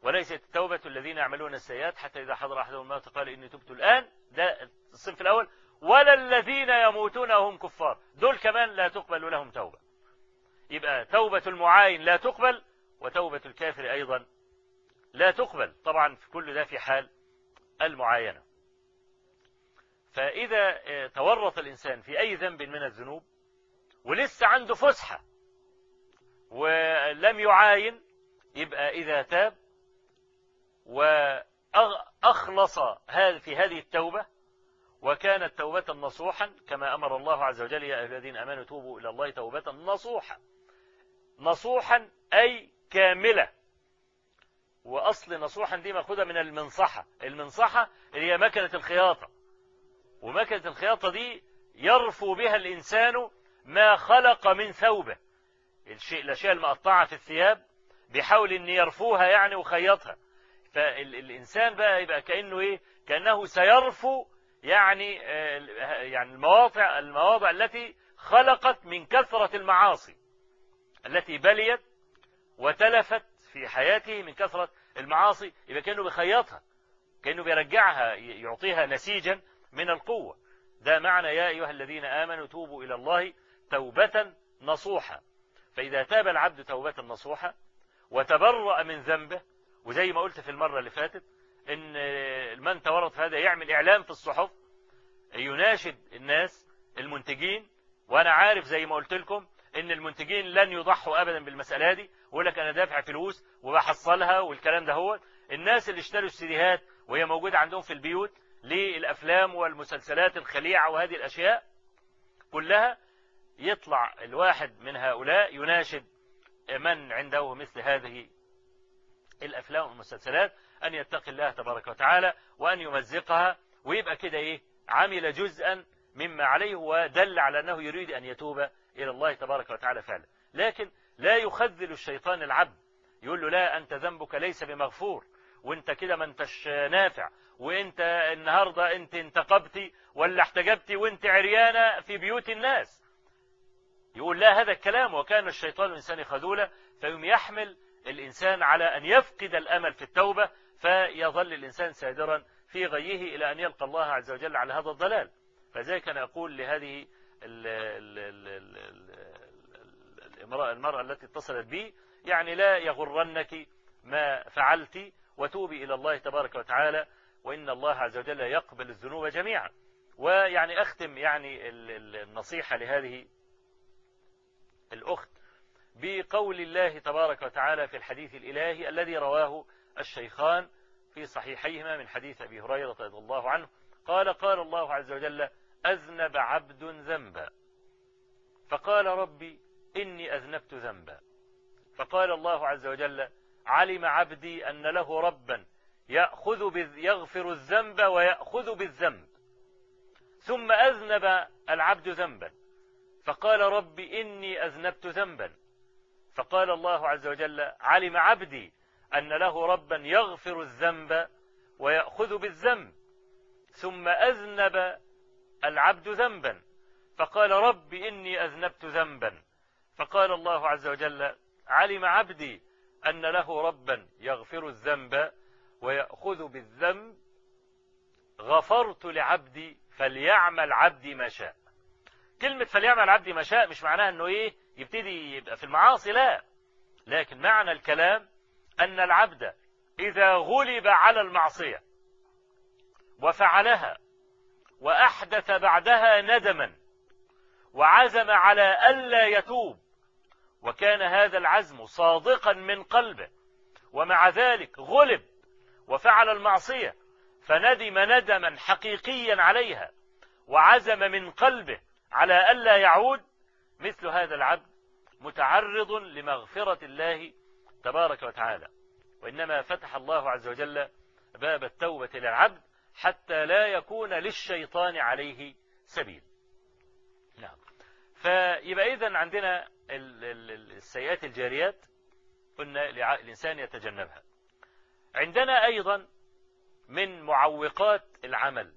وليست توبة الذين يعملون السيئات حتى إذا حضر أحدهم الموت قال إني تبت الآن. ده الصنف الأول. ولا الذين يموتون وهم كفار. دول كمان لا تقبل لهم توبة. يبقى توبة المعاين لا تقبل وتوبة الكافر أيضا لا تقبل. طبعا في كل ده في حال المعاينة. فإذا تورط الإنسان في أي ذنب من الذنوب ولسه عنده فسحة ولم يعاين يبقى إذا تاب وأخلص في هذه التوبة وكانت توبة نصوحا كما أمر الله عز وجل يا أيها الذين أمنوا توبوا إلى الله توبة نصوحا. نصوحا أي كاملة. وأصل نصوحا دي مأخوذة من المنصحة. المنصحة اللي هي مكنة الخياطة. ومكنة الخياطة دي يرفو بها الإنسان ما خلق من ثوبه. الشيء الأشياء المقطعة في الثياب بيحاول أن يرفوها يعني وخيطها فالإنسان بقى يبقى كأنه إيه؟ كأنه سيرفو يعني يعني المواضع المواضع التي خلقت من كثرة المعاصي التي بليت وتلفت في حياته من كثرة المعاصي. يبقى كأنه بيخيطها كأنه بيرجعها يعطيها نسيجا من القوة. ده معنى يا أيها الذين آمنوا توبوا إلى الله توبة نصوحة. فإذا تاب العبد توبة نصوحة وتبرأ من ذنبه وزي ما قلت في المرة اللي فاتت إن من تورط هذا يعمل إعلام في الصحف يناشد الناس المنتجين. وأنا عارف زي ما قلت لكم إن المنتجين لن يضحوا أبدا بالمسألة دي ويقول لك أنا دافع فلوس وبحصلها والكلام ده هو. الناس اللي اشتروا السيديهات وهي موجودة عندهم في البيوت للأفلام والمسلسلات الخليعة وهذه الأشياء كلها يطلع الواحد من هؤلاء يناشد من عنده مثل هذه الأفلام والمسلسلات أن يتقي الله تبارك وتعالى وأن يمزقها ويبقى كده إيه عمل جزءا مما عليه ودل على أنه يريد أن يتوب إلى الله تبارك وتعالى فعلا. لكن لا يخذل الشيطان العبد يقول له لا أنت ذنبك ليس بمغفور. وانت كده ما انتش نافع وانت النهاردة انت انتقبتي ولا احتجبتي وانت عريانة في بيوت الناس. يقول لا هذا الكلام وكان الشيطان الإنسان خذولا فيوم يحمل الإنسان على أن يفقد الأمل في التوبة فيظل الإنسان سادرا في غيه إلى أن يلقى الله عز وجل على هذا الضلال. فذلك أنا أقول لهذه المرأة, المرأة التي اتصلت بي يعني لا يغرنك ما فعلت وتوبي إلى الله تبارك وتعالى وإن الله عز وجل يقبل الذنوب جميعا. ويعني أختم يعني النصيحة لهذه الأخت بقول الله تبارك وتعالى في الحديث الإلهي الذي رواه الشيخان في صحيحيهما من حديث أبي هريرة رضي الله عنه. قال قال الله عز وجل أذنب عبد ذنبا. فقال ربي إني أذنبت ذنبا. فقال الله عز وجل علم عبدي أن له ربا يأخذ يغفر الذنب ويأخذ بالذنب. ثم أذنب العبد ذنبا. فقال رب إني أذنبت ذنبا. فقال الله عز وجل علم عبدي أن له ربا يغفر الذنب ويأخذ بالذنب. ثم أذنب العبد ذنبا. فقال رب إني أذنبت ذنبا. فقال الله عز وجل علم عبدي أن له ربا يغفر الذنب ويأخذ بالذنب غفرت لعبدي فليعمل عبدي ما شاء. كلمة فليعمل عبدي ما شاء مش معناها إنه إيه يبتدي يبقى في المعاصي لا. لكن معنى الكلام أن العبد إذا غلب على المعصية وفعلها وأحدث بعدها ندما وعزم على ألا يتوب وكان هذا العزم صادقا من قلبه ومع ذلك غلب وفعل المعصية فندم ندما حقيقيا عليها وعزم من قلبه على ألا يعود مثل هذا العبد متعرض لمغفرة الله تبارك وتعالى. وإنما فتح الله عز وجل باب التوبة للعبد حتى لا يكون للشيطان عليه سبيل. فيبقى إذن عندنا السيئات الجاريات قلنا الإنسان يتجنبها. عندنا أيضا من معوقات العمل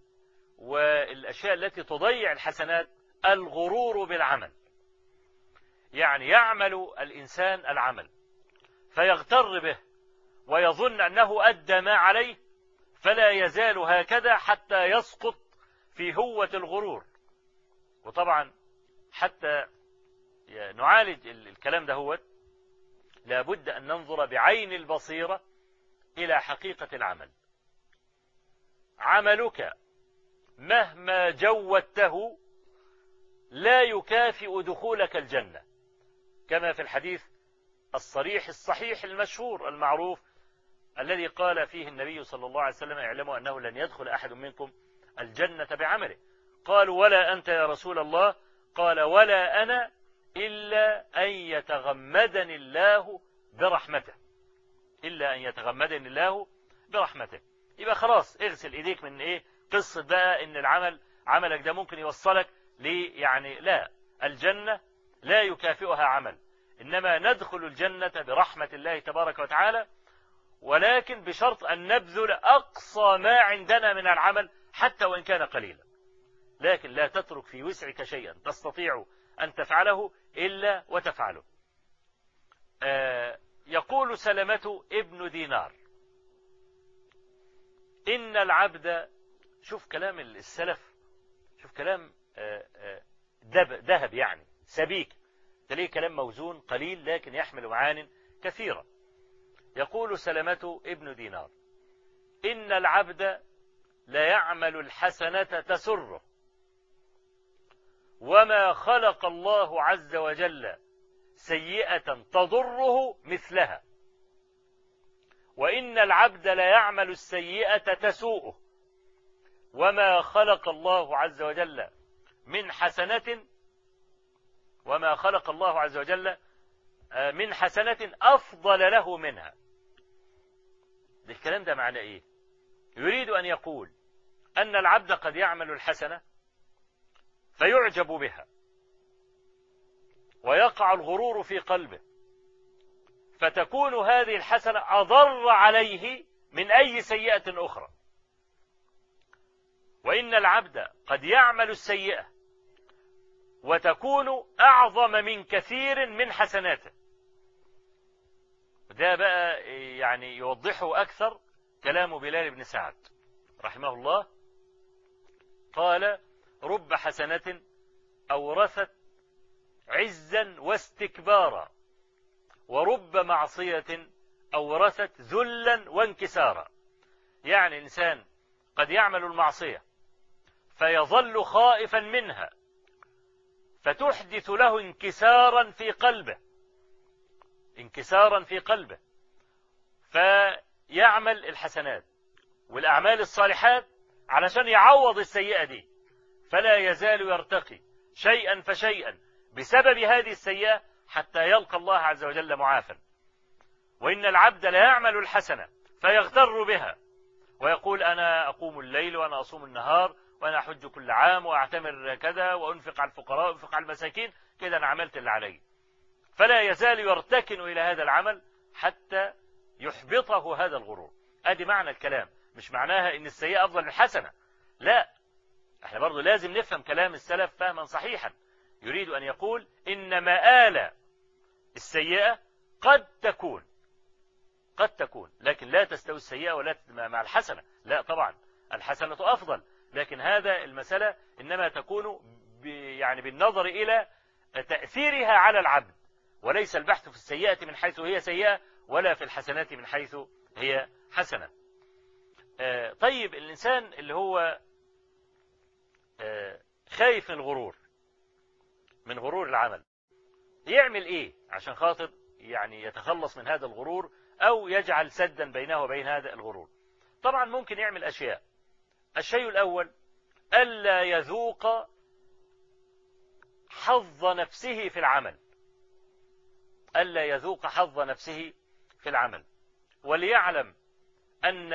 والأشياء التي تضيع الحسنات الغرور بالعمل. يعني يعمل الإنسان العمل فيغتر به ويظن أنه أدى ما عليه فلا يزال هكذا حتى يسقط في هوة الغرور. وطبعا حتى نعالج الكلام ده هو لابد أن ننظر بعين البصيرة إلى حقيقة العمل. عملك مهما جودته لا يكافئ دخولك الجنة. كما في الحديث الصريح الصحيح المشهور المعروف الذي قال فيه النبي صلى الله عليه وسلم اعلموا أنه لن يدخل أحد منكم الجنة بعمله قالوا ولا أنت يا رسول الله قال ولا أنا إلا أن يتغمدني الله برحمته. إلا أن يتغمدني الله برحمته. يبقى خلاص اغسل إيديك من إيه؟ قصة بقى إن العمل عملك ده ممكن يوصلك ليه يعني لا الجنة لا يكافئها عمل. إنما ندخل الجنة برحمة الله تبارك وتعالى ولكن بشرط أن نبذل أقصى ما عندنا من العمل حتى وإن كان قليلا. لكن لا تترك في وسعك شيئا تستطيع أن تفعله إلا وتفعله. آه يقول سلمة ابن دينار إن العبد شوف كلام السلف شوف كلام ذهب يعني سبيك تلاقيه كلام موزون قليل لكن يحمل معان كثيرة. يقول سلمة ابن دينار إن العبد لا يعمل الحسنة تسره. وما خلق الله عز وجل سيئة تضره مثلها. وإن العبد لا يعمل السيئة تسوءه. وما خلق الله عز وجل من حسنة وما خلق الله عز وجل من حسنة أفضل له منها. الكلام ده معنى إيه؟ يريد أن يقول أن العبد قد يعمل الحسنة فيعجب بها. ويقع الغرور في قلبه. فتكون هذه الحسنة أضر عليه من أي سيئة أخرى. وإن العبد قد يعمل السيئة وتكون أعظم من كثير من حسناته. ده بقى يعني يوضحه أكثر كلام بلال بن سعد رحمه الله. قال رب حسنة أورثت عزا واستكبارا ورب معصية أورثت ذلا وانكسارا. يعني الإنسان قد يعمل المعصية فيظل خائفا منها فتحدث له انكسارا في قلبه انكسارا في قلبه فيعمل الحسنات والأعمال الصالحات علشان يعوض السيئة دي. فلا يزال يرتقي شيئا فشيئا بسبب هذه السيئة حتى يلقى الله عز وجل معافا. وإن العبد لا يعمل الحسنة فيغتر بها. ويقول أنا أقوم الليل وأنا أصوم النهار وأنا أحج كل عام وأعتمر كذا وأنفق على الفقراء وأنفق على المساكين كده أنا عملت اللي علي. فلا يزال يرتكن إلى هذا العمل حتى يحبطه هذا الغرور. أدي معنى الكلام مش معناها إن السيئة أفضل من الحسنة. لا إحنا برضو لازم نفهم كلام السلف فهما صحيحا. يريد أن يقول إن مآل السيئة قد تكون قد تكون لكن لا تستوي السيئة ولا مع الحسنة. لا طبعا الحسنة أفضل. لكن هذا المسألة إنما تكون يعني بالنظر إلى تأثيرها على العبد. وليس البحث في السيئة من حيث هي سيئة ولا في الحسنات من حيث هي حسنة. آه، طيب الإنسان اللي هو خايف من الغرور من غرور العمل. يعمل إيه عشان خاطر يعني يتخلص من هذا الغرور أو يجعل سدا بينه وبين هذا الغرور؟ طبعا ممكن يعمل أشياء. الشيء الأول ألا يذوق حظ نفسه في العمل. ألا يذوق حظ نفسه في العمل. وليعلم أن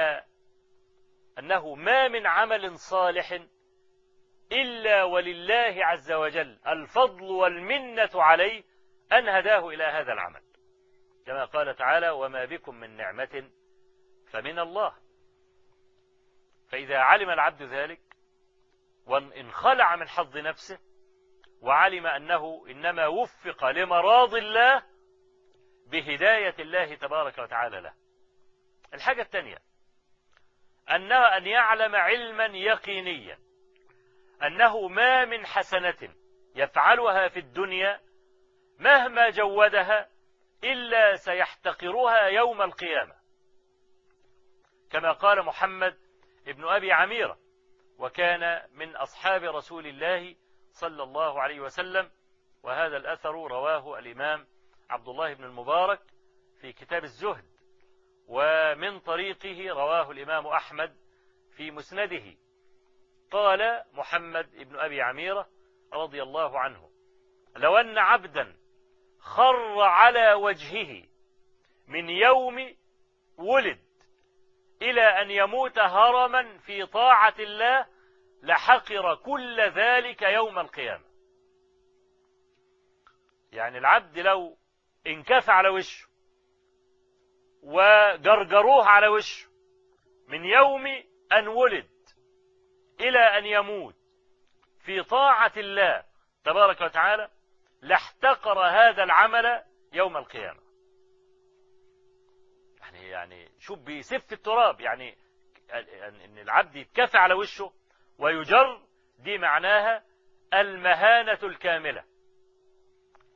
أنه ما من عمل صالح إلا ولله عز وجل الفضل والمنة عليه أن هداه إلى هذا العمل. كما قال تعالى وما بكم من نعمة فمن الله. فإذا علم العبد ذلك وانخلع من حظ نفسه وعلم أنه إنما وفق لمراض الله بهداية الله تبارك وتعالى له. الحاجة الثانية أنه أن يعلم علما يقينيا. أنه ما من حسنة يفعلها في الدنيا مهما جودها إلا سيحتقرها يوم القيامة. كما قال محمد ابن أبي عميرة وكان من أصحاب رسول الله صلى الله عليه وسلم وهذا الأثر رواه الإمام عبد الله بن المبارك في كتاب الزهد ومن طريقه رواه الإمام أحمد في مسنده. قال محمد بن أبي عميرة رضي الله عنه لو أن عبدا خر على وجهه من يوم ولد إلى أن يموت هرما في طاعة الله لحقر كل ذلك يوم القيامة. يعني العبد لو انكف على وشه وجرجروه على وشه من يوم أن ولد إلى أن يموت في طاعة الله تبارك وتعالى لاحتقر هذا العمل يوم القيامة. يعني يعني شوف بيسف التراب يعني ان العبد يتكفى على وشه ويجر دي معناها المهانة الكاملة.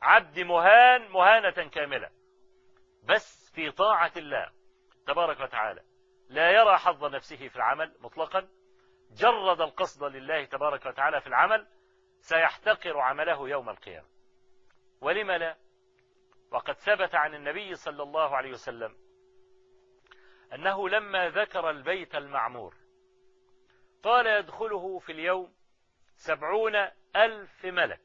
عبد مهان مهانة كاملة. بس في طاعة الله تبارك وتعالى لا يرى حظ نفسه في العمل مطلقا. جرد القصد لله تبارك وتعالى في العمل سيحتقر عمله يوم القيامة. ولم لا؟ وقد ثبت عن النبي صلى الله عليه وسلم أنه لما ذكر البيت المعمور قال يدخله في اليوم سبعون ألف ملك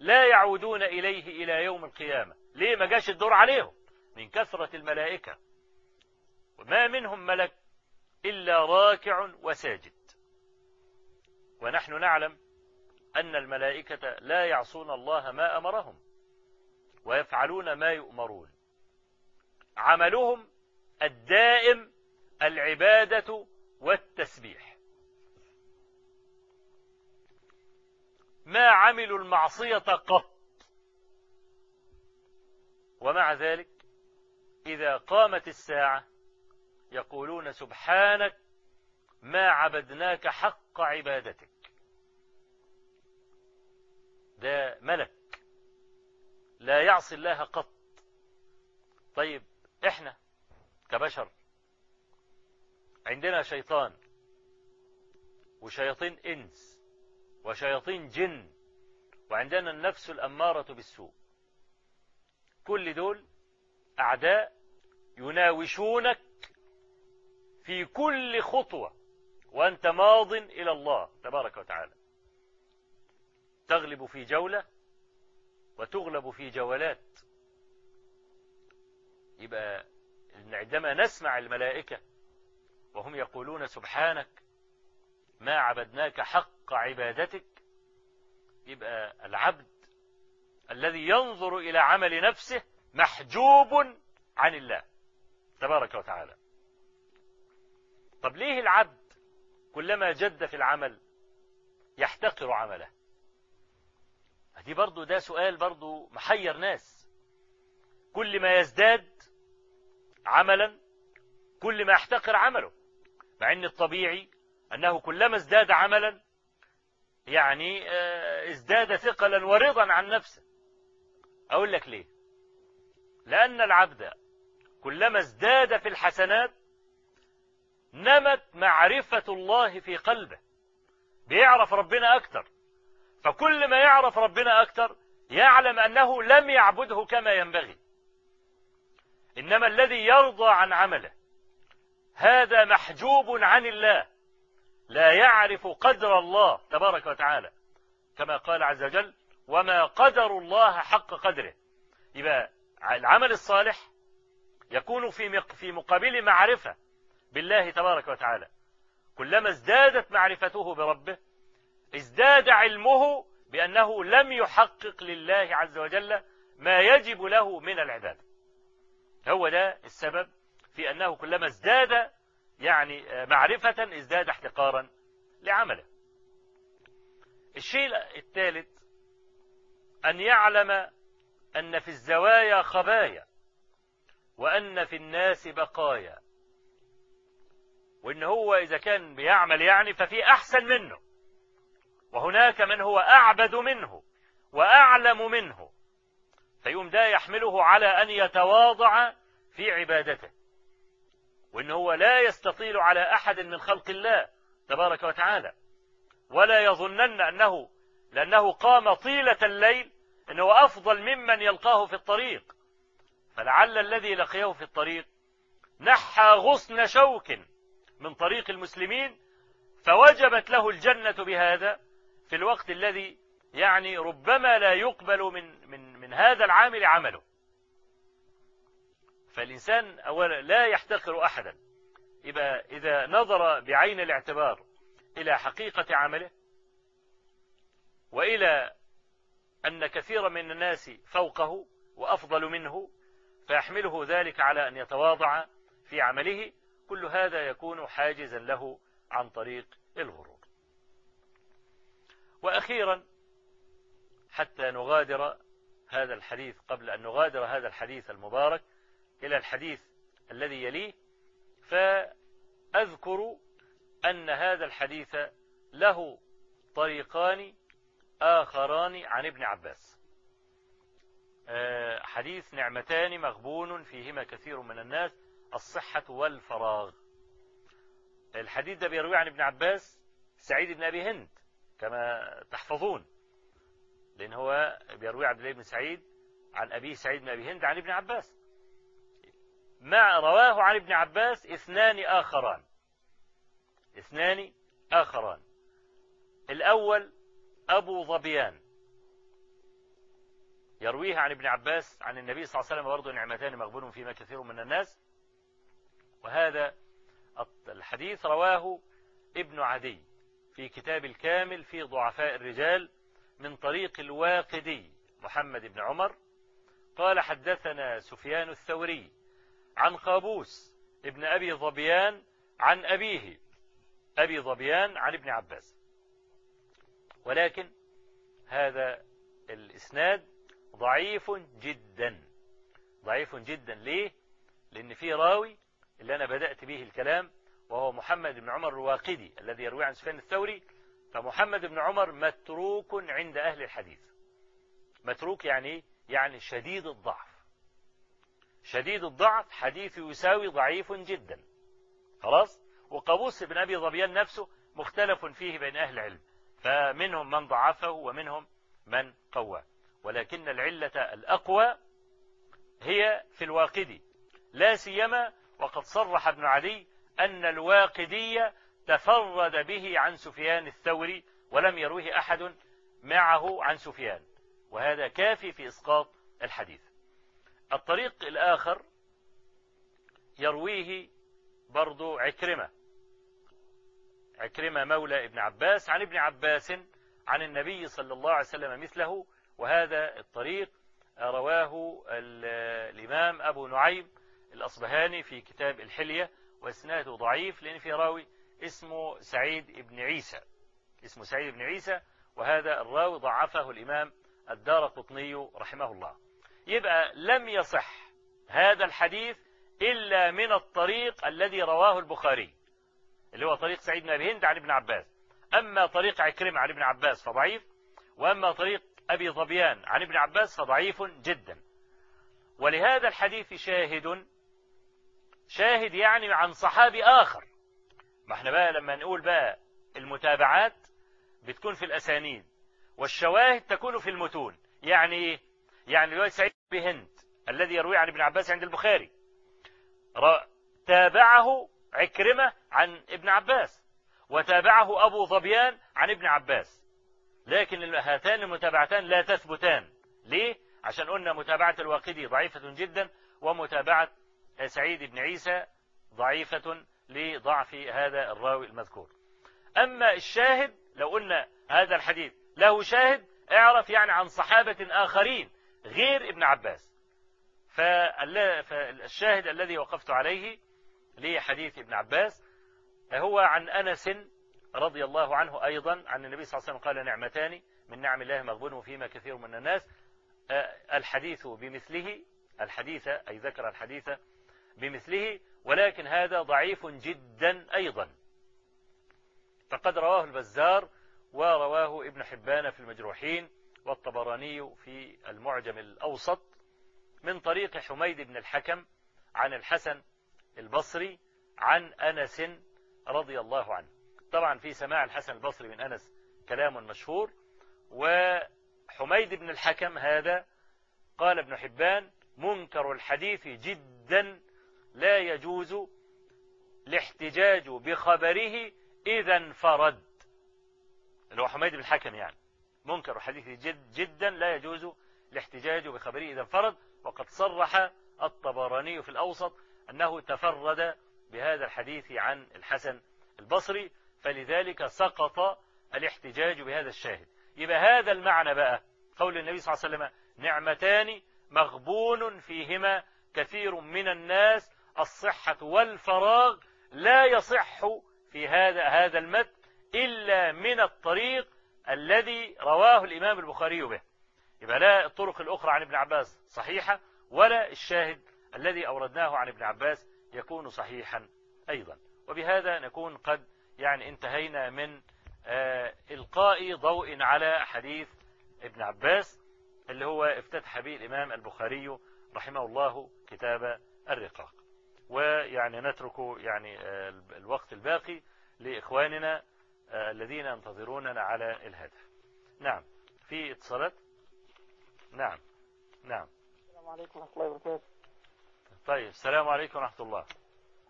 لا يعودون إليه إلى يوم القيامة. ليه ما جاش الدور عليهم؟ من كثرة الملائكة. وما منهم ملك إلا راكع وساجد. ونحن نعلم أن الملائكة لا يعصون الله ما أمرهم ويفعلون ما يؤمرون. عملهم الدائم العبادة والتسبيح. ما عملوا المعصية قط. ومع ذلك إذا قامت الساعة يقولون سبحانك ما عبدناك حق عبادتك. ده ملك لا يعصي الله قط. طيب إحنا كبشر عندنا شيطان وشياطين إنس وشياطين جن وعندنا النفس الأمارة بالسوء. كل دول أعداء يناوشونك في كل خطوة وأنت ماض إلى الله تبارك وتعالى. تغلب في جولة وتغلب في جولات. يبقى عندما نسمع الملائكة وهم يقولون سبحانك ما عبدناك حق عبادتك يبقى العبد الذي ينظر إلى عمل نفسه محجوب عن الله تبارك وتعالى. طب ليه العبد كلما جد في العمل يحتقر عمله؟ دي برضو ده سؤال برضو محير ناس. كل ما يزداد عملا كل ما يحتقر عمله مع إن الطبيعي أنه كلما ازداد عملا يعني آه، ازداد ثقلا ورضا عن نفسه. أقول لك ليه؟ لأن العبد كلما ازداد في الحسنات نمت معرفة الله في قلبه. بيعرف ربنا أكتر. فكل ما يعرف ربنا أكتر يعلم أنه لم يعبده كما ينبغي. إنما الذي يرضى عن عمله هذا محجوب عن الله. لا يعرف قدر الله تبارك وتعالى. كما قال عز وجل وما قدر الله حق قدره. يبقى العمل الصالح يكون في في مقابل معرفة. بالله تبارك وتعالى. كلما ازدادت معرفته بربه ازداد علمه بأنه لم يحقق لله عز وجل ما يجب له من العبادة هو ده السبب في أنه كلما ازداد يعني معرفة ازداد احتقارا لعمله. الشيء الثالث أن يعلم أن في الزوايا خبايا وأن في الناس بقايا. وإن هو إذا كان بيعمل يعني ففي أحسن منه. وهناك من هو أعبد منه وأعلم منه. فيوم ده يحمله على أن يتواضع في عبادته. وإن هو لا يستطيل على أحد من خلق الله تبارك وتعالى. ولا يظنن أنه لأنه قام طيلة الليل أنه أفضل ممن يلقاه في الطريق. فلعل الذي لقيه في الطريق نحى غصن شوك من طريق المسلمين فوجبت له الجنة بهذا في الوقت الذي يعني ربما لا يقبل من من من هذا العامل عمله. فالإنسان أولا لا يحتقر أحدا. إذا نظر بعين الاعتبار إلى حقيقة عمله وإلى أن كثيرا من الناس فوقه وأفضل منه فيحمله ذلك على أن يتواضع في عمله كل هذا يكون حاجزا له عن طريق الغرور. وأخيرا حتى نغادر هذا الحديث قبل أن نغادر هذا الحديث المبارك إلى الحديث الذي يليه فأذكر أن هذا الحديث له طريقان آخران عن ابن عباس. آه، حديث نعمتان مغبون فيهما كثير من الناس الصحة والفراغ. الحديث ده بيروي عن ابن عباس سعيد بن أبي هند كما تحفظون. لأن هو بيروي عبد الله بن سعيد عن أبيه سعيد بن أبي هند عن ابن عباس. مع رواه عن ابن عباس اثنان آخران. اثنان آخران. الأول أبو ظبيان. يرويها عن ابن عباس عن النبي صلى الله عليه وسلم برضه نعمتان مغبون فيما كثير من الناس. وهذا الحديث رواه ابن عدي في كتاب الكامل في ضعفاء الرجال من طريق الواقدي محمد بن عمر. قال حدثنا سفيان الثوري عن قابوس ابن أبي ظبيان عن أبيه أبي ظبيان عن ابن عباس. ولكن هذا الإسناد ضعيف جدا ضعيف جدا ليه؟ لأن في راوي اللي أنا بدأت به الكلام وهو محمد بن عمر الواقدي الذي يروي عن سفيان الثوري فمحمد بن عمر متروك عند أهل الحديث. متروك يعني يعني شديد الضعف. شديد الضعف حديث يساوي ضعيف جدا. خلاص؟ وقابوس بن أبي ظبيان نفسه مختلف فيه بين أهل العلم فمنهم من ضعفه ومنهم من قواه. ولكن العلة الأقوى هي في الواقدي لا سيما وقد صرح ابن علي أن الواقدي تفرد به عن سفيان الثوري ولم يروه أحد معه عن سفيان وهذا كافي في إسقاط الحديث. الطريق الآخر يرويه برضو عكرمة عكرمة مولى ابن عباس عن ابن عباس عن النبي صلى الله عليه وسلم مثله وهذا الطريق رواه الإمام أبو نعيم الأصبهاني في كتاب الحلية وإسناده ضعيف لأن في راوي اسمه سعيد بن عيسى. اسمه سعيد بن عيسى وهذا الراوي ضعفه الإمام الدار قطني رحمه الله. يبقى لم يصح هذا الحديث إلا من الطريق الذي رواه البخاري اللي هو طريق سعيد بن أبي هند عن ابن عباس. أما طريق عكرمة عن ابن عباس فضعيف وأما طريق أبي ظبيان عن ابن عباس فضعيف جدا. ولهذا الحديث شاهد شاهد يعني عن صحابي آخر. ما إحنا بقى لما نقول بقى المتابعات بتكون في الأسانيد والشواهد تكون في المتون. يعني إيه؟ يعني رواية سعيد بهند الذي يروي عن ابن عباس عند البخاري. تابعه عكرمة عن ابن عباس وتابعه أبو ظبيان عن ابن عباس. لكن هاتان المتابعتان لا تثبتان. ليه؟ عشان قلنا متابعة الواقدي ضعيفة جدا ومتابعة سعيد بن عيسى ضعيفة لضعف هذا الراوي المذكور. أما الشاهد لو قلنا هذا الحديث له شاهد اعرف يعني عن صحابة آخرين غير ابن عباس. فالشاهد الذي وقفت عليه لحديث ابن عباس هو عن أنس رضي الله عنه أيضا عن النبي صلى الله عليه وسلم قال نعمتان من نعم الله مغبون فيما كثير من الناس. الحديث بمثله الحديث أي ذكر الحديث بمثله ولكن هذا ضعيف جدا أيضا. فقد رواه البزار ورواه ابن حبان في المجروحين والطبراني في المعجم الأوسط من طريق حميد بن الحكم عن الحسن البصري عن أنس رضي الله عنه. طبعا في سماع الحسن البصري من أنس كلام مشهور. وحميد بن الحكم هذا قال ابن حبان منكر الحديث جدا لا يجوز الاحتجاج بخبره إذا انفرد. اللي هو حميد بن الحكم يعني. منكر الحديث جد جدا لا يجوز الاحتجاج بخبره إذا انفرد. وقد صرح الطبراني في الأوسط أنه تفرد بهذا الحديث عن الحسن البصري فلذلك سقط الاحتجاج بهذا الشاهد. يبقى هذا المعنى بقى قول النبي صلى الله عليه وسلم نعمتان مغبون فيهما كثير من الناس الصحة والفراغ لا يصح في هذا هذا المد إلا من الطريق الذي رواه الإمام البخاري به. يبقى لا الطرق الأخرى عن ابن عباس صحيحة ولا الشاهد الذي أوردناه عن ابن عباس يكون صحيحا أيضا. وبهذا نكون قد يعني انتهينا من آه إلقاء ضوء على حديث ابن عباس اللي هو افتتح به الإمام البخاري رحمه الله كتاب الرقاق. ويعني نترك يعني آه الوقت الباقي لإخواننا آه الذين ينتظروننا على الهاتف نعم. في اتصالات؟ نعم. نعم. السلام عليكم ورحمة الله وبركاته. طيب السلام عليكم ورحمة الله.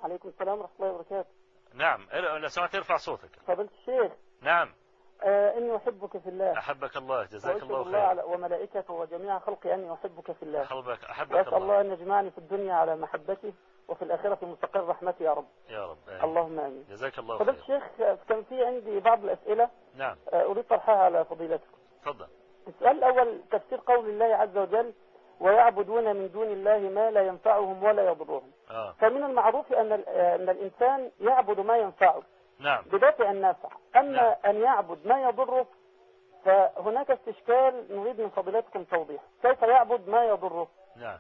عليكم السلام ورحمة الله وبركاته. نعم. لو سمحت ارفع صوتك. فضيلة الشيخ؟ نعم. آه إني أحبك في الله. أحبك الله. جزاك الله الله خير. على وملائكته وجميع خلقي أني أحبك في الله. أحبك أحبك الله. الله أن يجمعني في الدنيا على محبته. وفي الآخرة مستقر رحمته يا رب. يا رب آمين. اللهم آمين. جزاك الله فضيلة خير. الشيخ آه، كان في عندي بعض الأسئلة. نعم. آه، أريد طرحها على فضيلتكم. تفضل. السؤال الأول تفسير قول الله عز وجل ويعبدون من دون الله ما لا ينفعهم ولا يضرهم آه. فمن المعروف أن آه، أن الإنسان يعبد ما ينفعه. نعم. بدافع النفع نعم. أما أن يعبد ما يضره فهناك استشكال نريد من فضيلتكم توضيح. كيف يعبد ما يضره؟ نعم.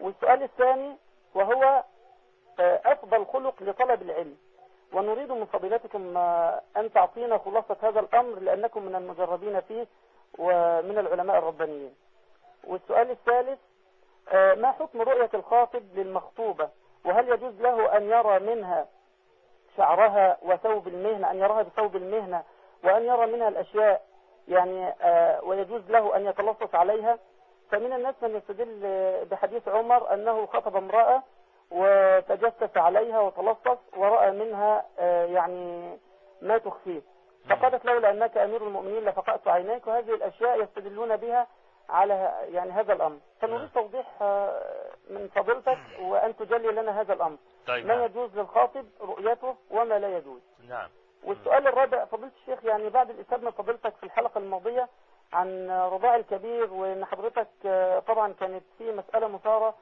والسؤال الثاني وهو آه، أفضل خلق لطلب العلم. ونريد من فضيلتكم آه، أن تعطينا خلاصة هذا الأمر لأنكم من المجربين فيه ومن العلماء الربانيين. والسؤال الثالث آه، ما حكم رؤية الخاطب للمخطوبة؟ وهل يجوز له أن يرى منها شعرها وثوب المهنة أن يراها بثوب المهنة وأن يرى منها الأشياء؟ يعني ويجوز له أن يتلصص عليها؟ فمن الناس من يستدل بحديث عمر أنه خطب امرأة وتجسس عليها وتلصص ورأى منها آه، يعني ما تخفيه. فقالت لولا أنك أمير المؤمنين لفقأت عينيك وهذه الأشياء يستدلون بها على يعني هذا الأمر. فنريد نعم. توضيح آه، من فضيلتك وأن تجلي لنا هذا الأمر. طيب ما نعم. يجوز للخاطب رؤيته وما لا يجوز؟ نعم. والسؤال الرابع فضيلة الشيخ يعني بعد الإسهاب من فضيلتك في الحلقة الماضية عن رضاع الكبير وإن حضرتك آه، طبعا كانت في مسألة مثارة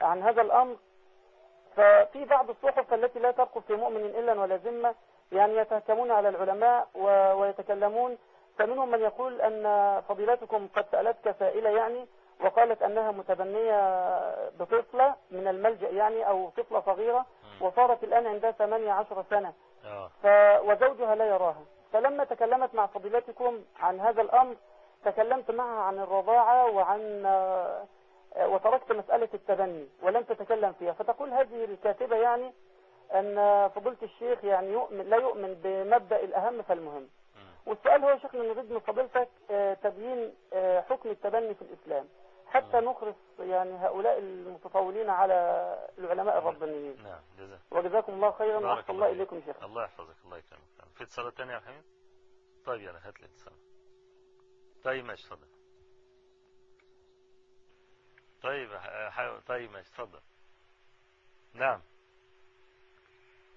عن هذا الأمر. ففي بعض الصحف التي لا ترقب في مؤمن إلا ولا ذمة يعني يتهكمون على العلماء ويتكلمون. فمنهم من يقول أن فضيلتكم قد سألتك سائلة يعني وقالت أنها متبنية بطفلة من الملجأ يعني أو طفلة صغيرة. وصارت الآن عندها 18 سنة. آه. ف... وزوجها لا يراها. فلما تكلمت مع فضيلتكم عن هذا الأمر تكلمت معها عن الرضاعة وعن آه، وتركت مسألة التبني ولم تتكلم فيها. فتقول هذه الكاتبة يعني أن فضيلة الشيخ يعني يؤمن لا يؤمن بمبدأ الأهم فالمهم. والسؤال هو يا شيخنا نريد من فضيلتك آه، تبيين آه، حكم التبني في الإسلام. حتى نخرس يعني هؤلاء المتطاولين على العلماء الربانيين. نعم جزاك وجزاكم الله خيرا وأحسن الله. إليكم يا شيخ. الله يحفظك الله يكرمك. في اتصالات تانية يا حميد طيب يلا هات لي اتصال طيب ماشي اتفضل. طيب طيب ماشي اتفضل. نعم.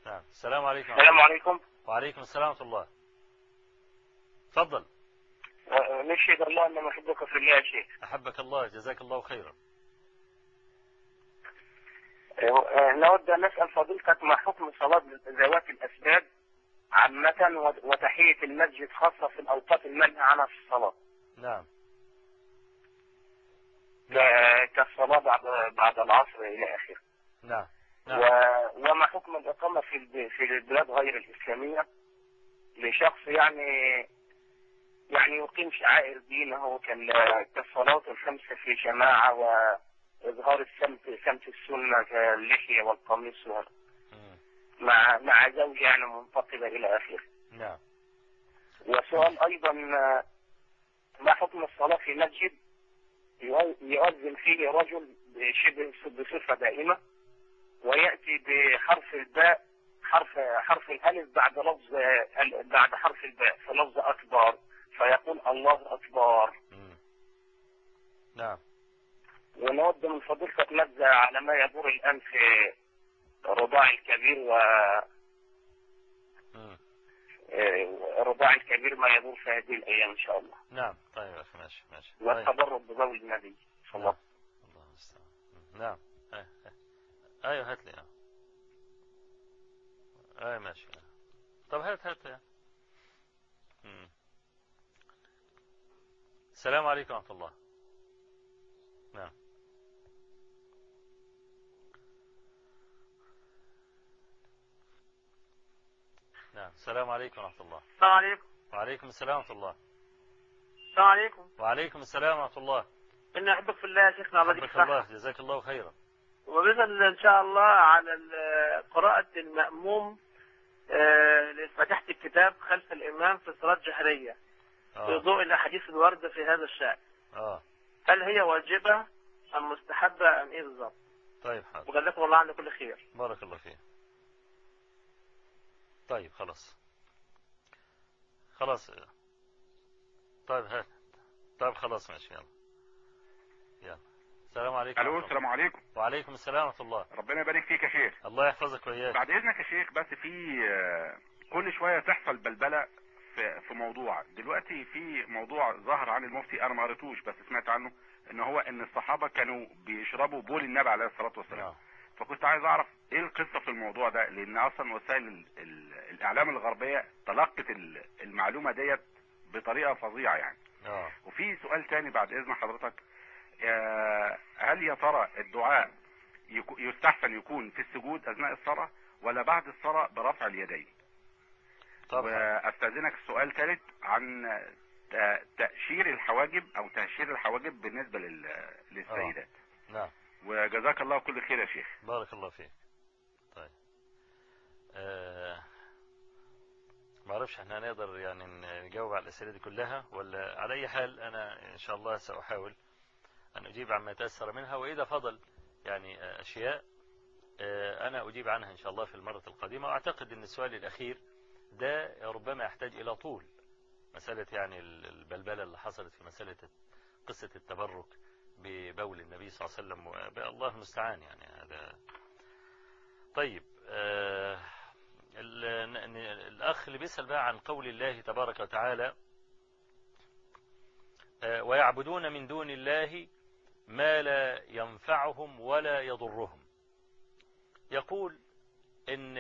نعم. السلام عليكم. السلام عليكم. وعليكم السلام ورحمة الله. تفضل أه، نشهد الله أن نحبك في الله يا شيخ أحبك الله جزاك الله خيرا. أه، نود أن نسأل فضيلتك ما حكم صلاة ذوات الأسباب عامة و- وتحية المسجد خاصة في الأوقات المنهى عنها في الصلاة؟ نعم. كالصلاة بعد بعد العصر إلى آخره. نعم نعم. وما حكم الإقامة في في البلاد غير الإسلامية؟ لشخص يعني يعني يقيم شعائر دينه كال- كالصلاة الخمسة في جماعة وإظهار السمت سمت السنة كاللحية والقميص. مع مع زوج يعني منتقبة إلى آخره. نعم. وسؤال أيضا ما حكم الصلاة في مسجد يؤ- يؤذن فيه رجل بشبه بصفة دائمة ويأتي بحرف الباء حرف حرف الألف بعد لفظ بعد حرف الباء في لفظ أكبر فيقول الله أكبر. نعم ونود من فضيلتك نبذة على ما يدور الآن في رضاع الكبير و مم. آه، رضاع الكبير ما يدور في هذه الأيام إن شاء الله نعم طيب ماشي ماشي طيب. والتبرك بزوج النبي صلى الله نعم. الله المستعان نعم. أيوه هات لي آه أيوه ماشي آه. طب هات هات يا. السلام عليكم ورحمة الله نعم نعم. السلام عليكم ورحمة الله. السلام عليكم. وعليكم السلام ورحمة الله. السلام عليكم. وعليكم السلام ورحمة الله. إني أحبك في الله يا شيخنا الله حبك الله. جزاك الله خيرا. وبإذن إن شاء الله على قراءة المأموم آه، لفتحة الكتاب خلف الإمام في صلاة جهرية. في آه ضوء الأحاديث الواردة في هذا الشأن. آه. هل هي واجبة أم مستحبة أم إيه بالظبط؟ طيب حاضر. وجزاكم الله عنا كل خير. بارك الله فيه طيب خلاص. خلاص. طيب هات طيب خلاص ماشي يلا. يلا. السلام عليكم. ألو. السلام عليكم. وعليكم السلام ورحمة الله. ربنا يبارك فيك يا شيخ. الله يحفظك وإياك. بعد إذنك يا شيخ بس في آه، كل شوية تحصل بلبلة في في موضوع. دلوقتي في موضوع ظهر عن المفتي أنا ما قريتوش بس سمعت عنه إن هو إن الصحابة كانوا بيشربوا بول النبي عليه الصلاة والسلام. نعم. فكنت عايز أعرف إيه القصة في الموضوع ده؟ لأن أصلا وسائل ال- ال- الإعلام الغربية تلقت ال- المعلومة ديت بطريقة فظيعة يعني. آه. وفي سؤال تاني بعد إذن حضرتك آه، هل يا ترى الدعاء يستحسن يكون في السجود أثناء الصلاة ولا بعد الصلاة برفع اليدين؟ طبعا. وأستأذنك السؤال ثالث عن تأشير الحواجب أو تهشير الحواجب بالنسبة لل- للسيدات. نعم. وجزاك الله كل خير يا شيخ. بارك الله فيك. طيب. آه ما أعرفش إحنا هنقدر يعني نجاوب على الأسئلة دي كلها ولا على أي حال أنا إن شاء الله سأحاول أن أجيب عما يتاثر منها وإذا فضل يعني آه، أشياء آه، أنا أجيب عنها إن شاء الله في المرة القادمة. وأعتقد إن السؤال الأخير ده ربما يحتاج إلى طول. مسألة يعني ال- البلبلة اللي حصلت في مسألة قصة التبرك. ببول النبي صلى الله عليه وسلم الله المستعان يعني هذا. طيب آه، الأخ اللي بيسأل بقى عن قول الله تبارك وتعالى آه، ويعبدون من دون الله ما لا ينفعهم ولا يضرهم. يقول إن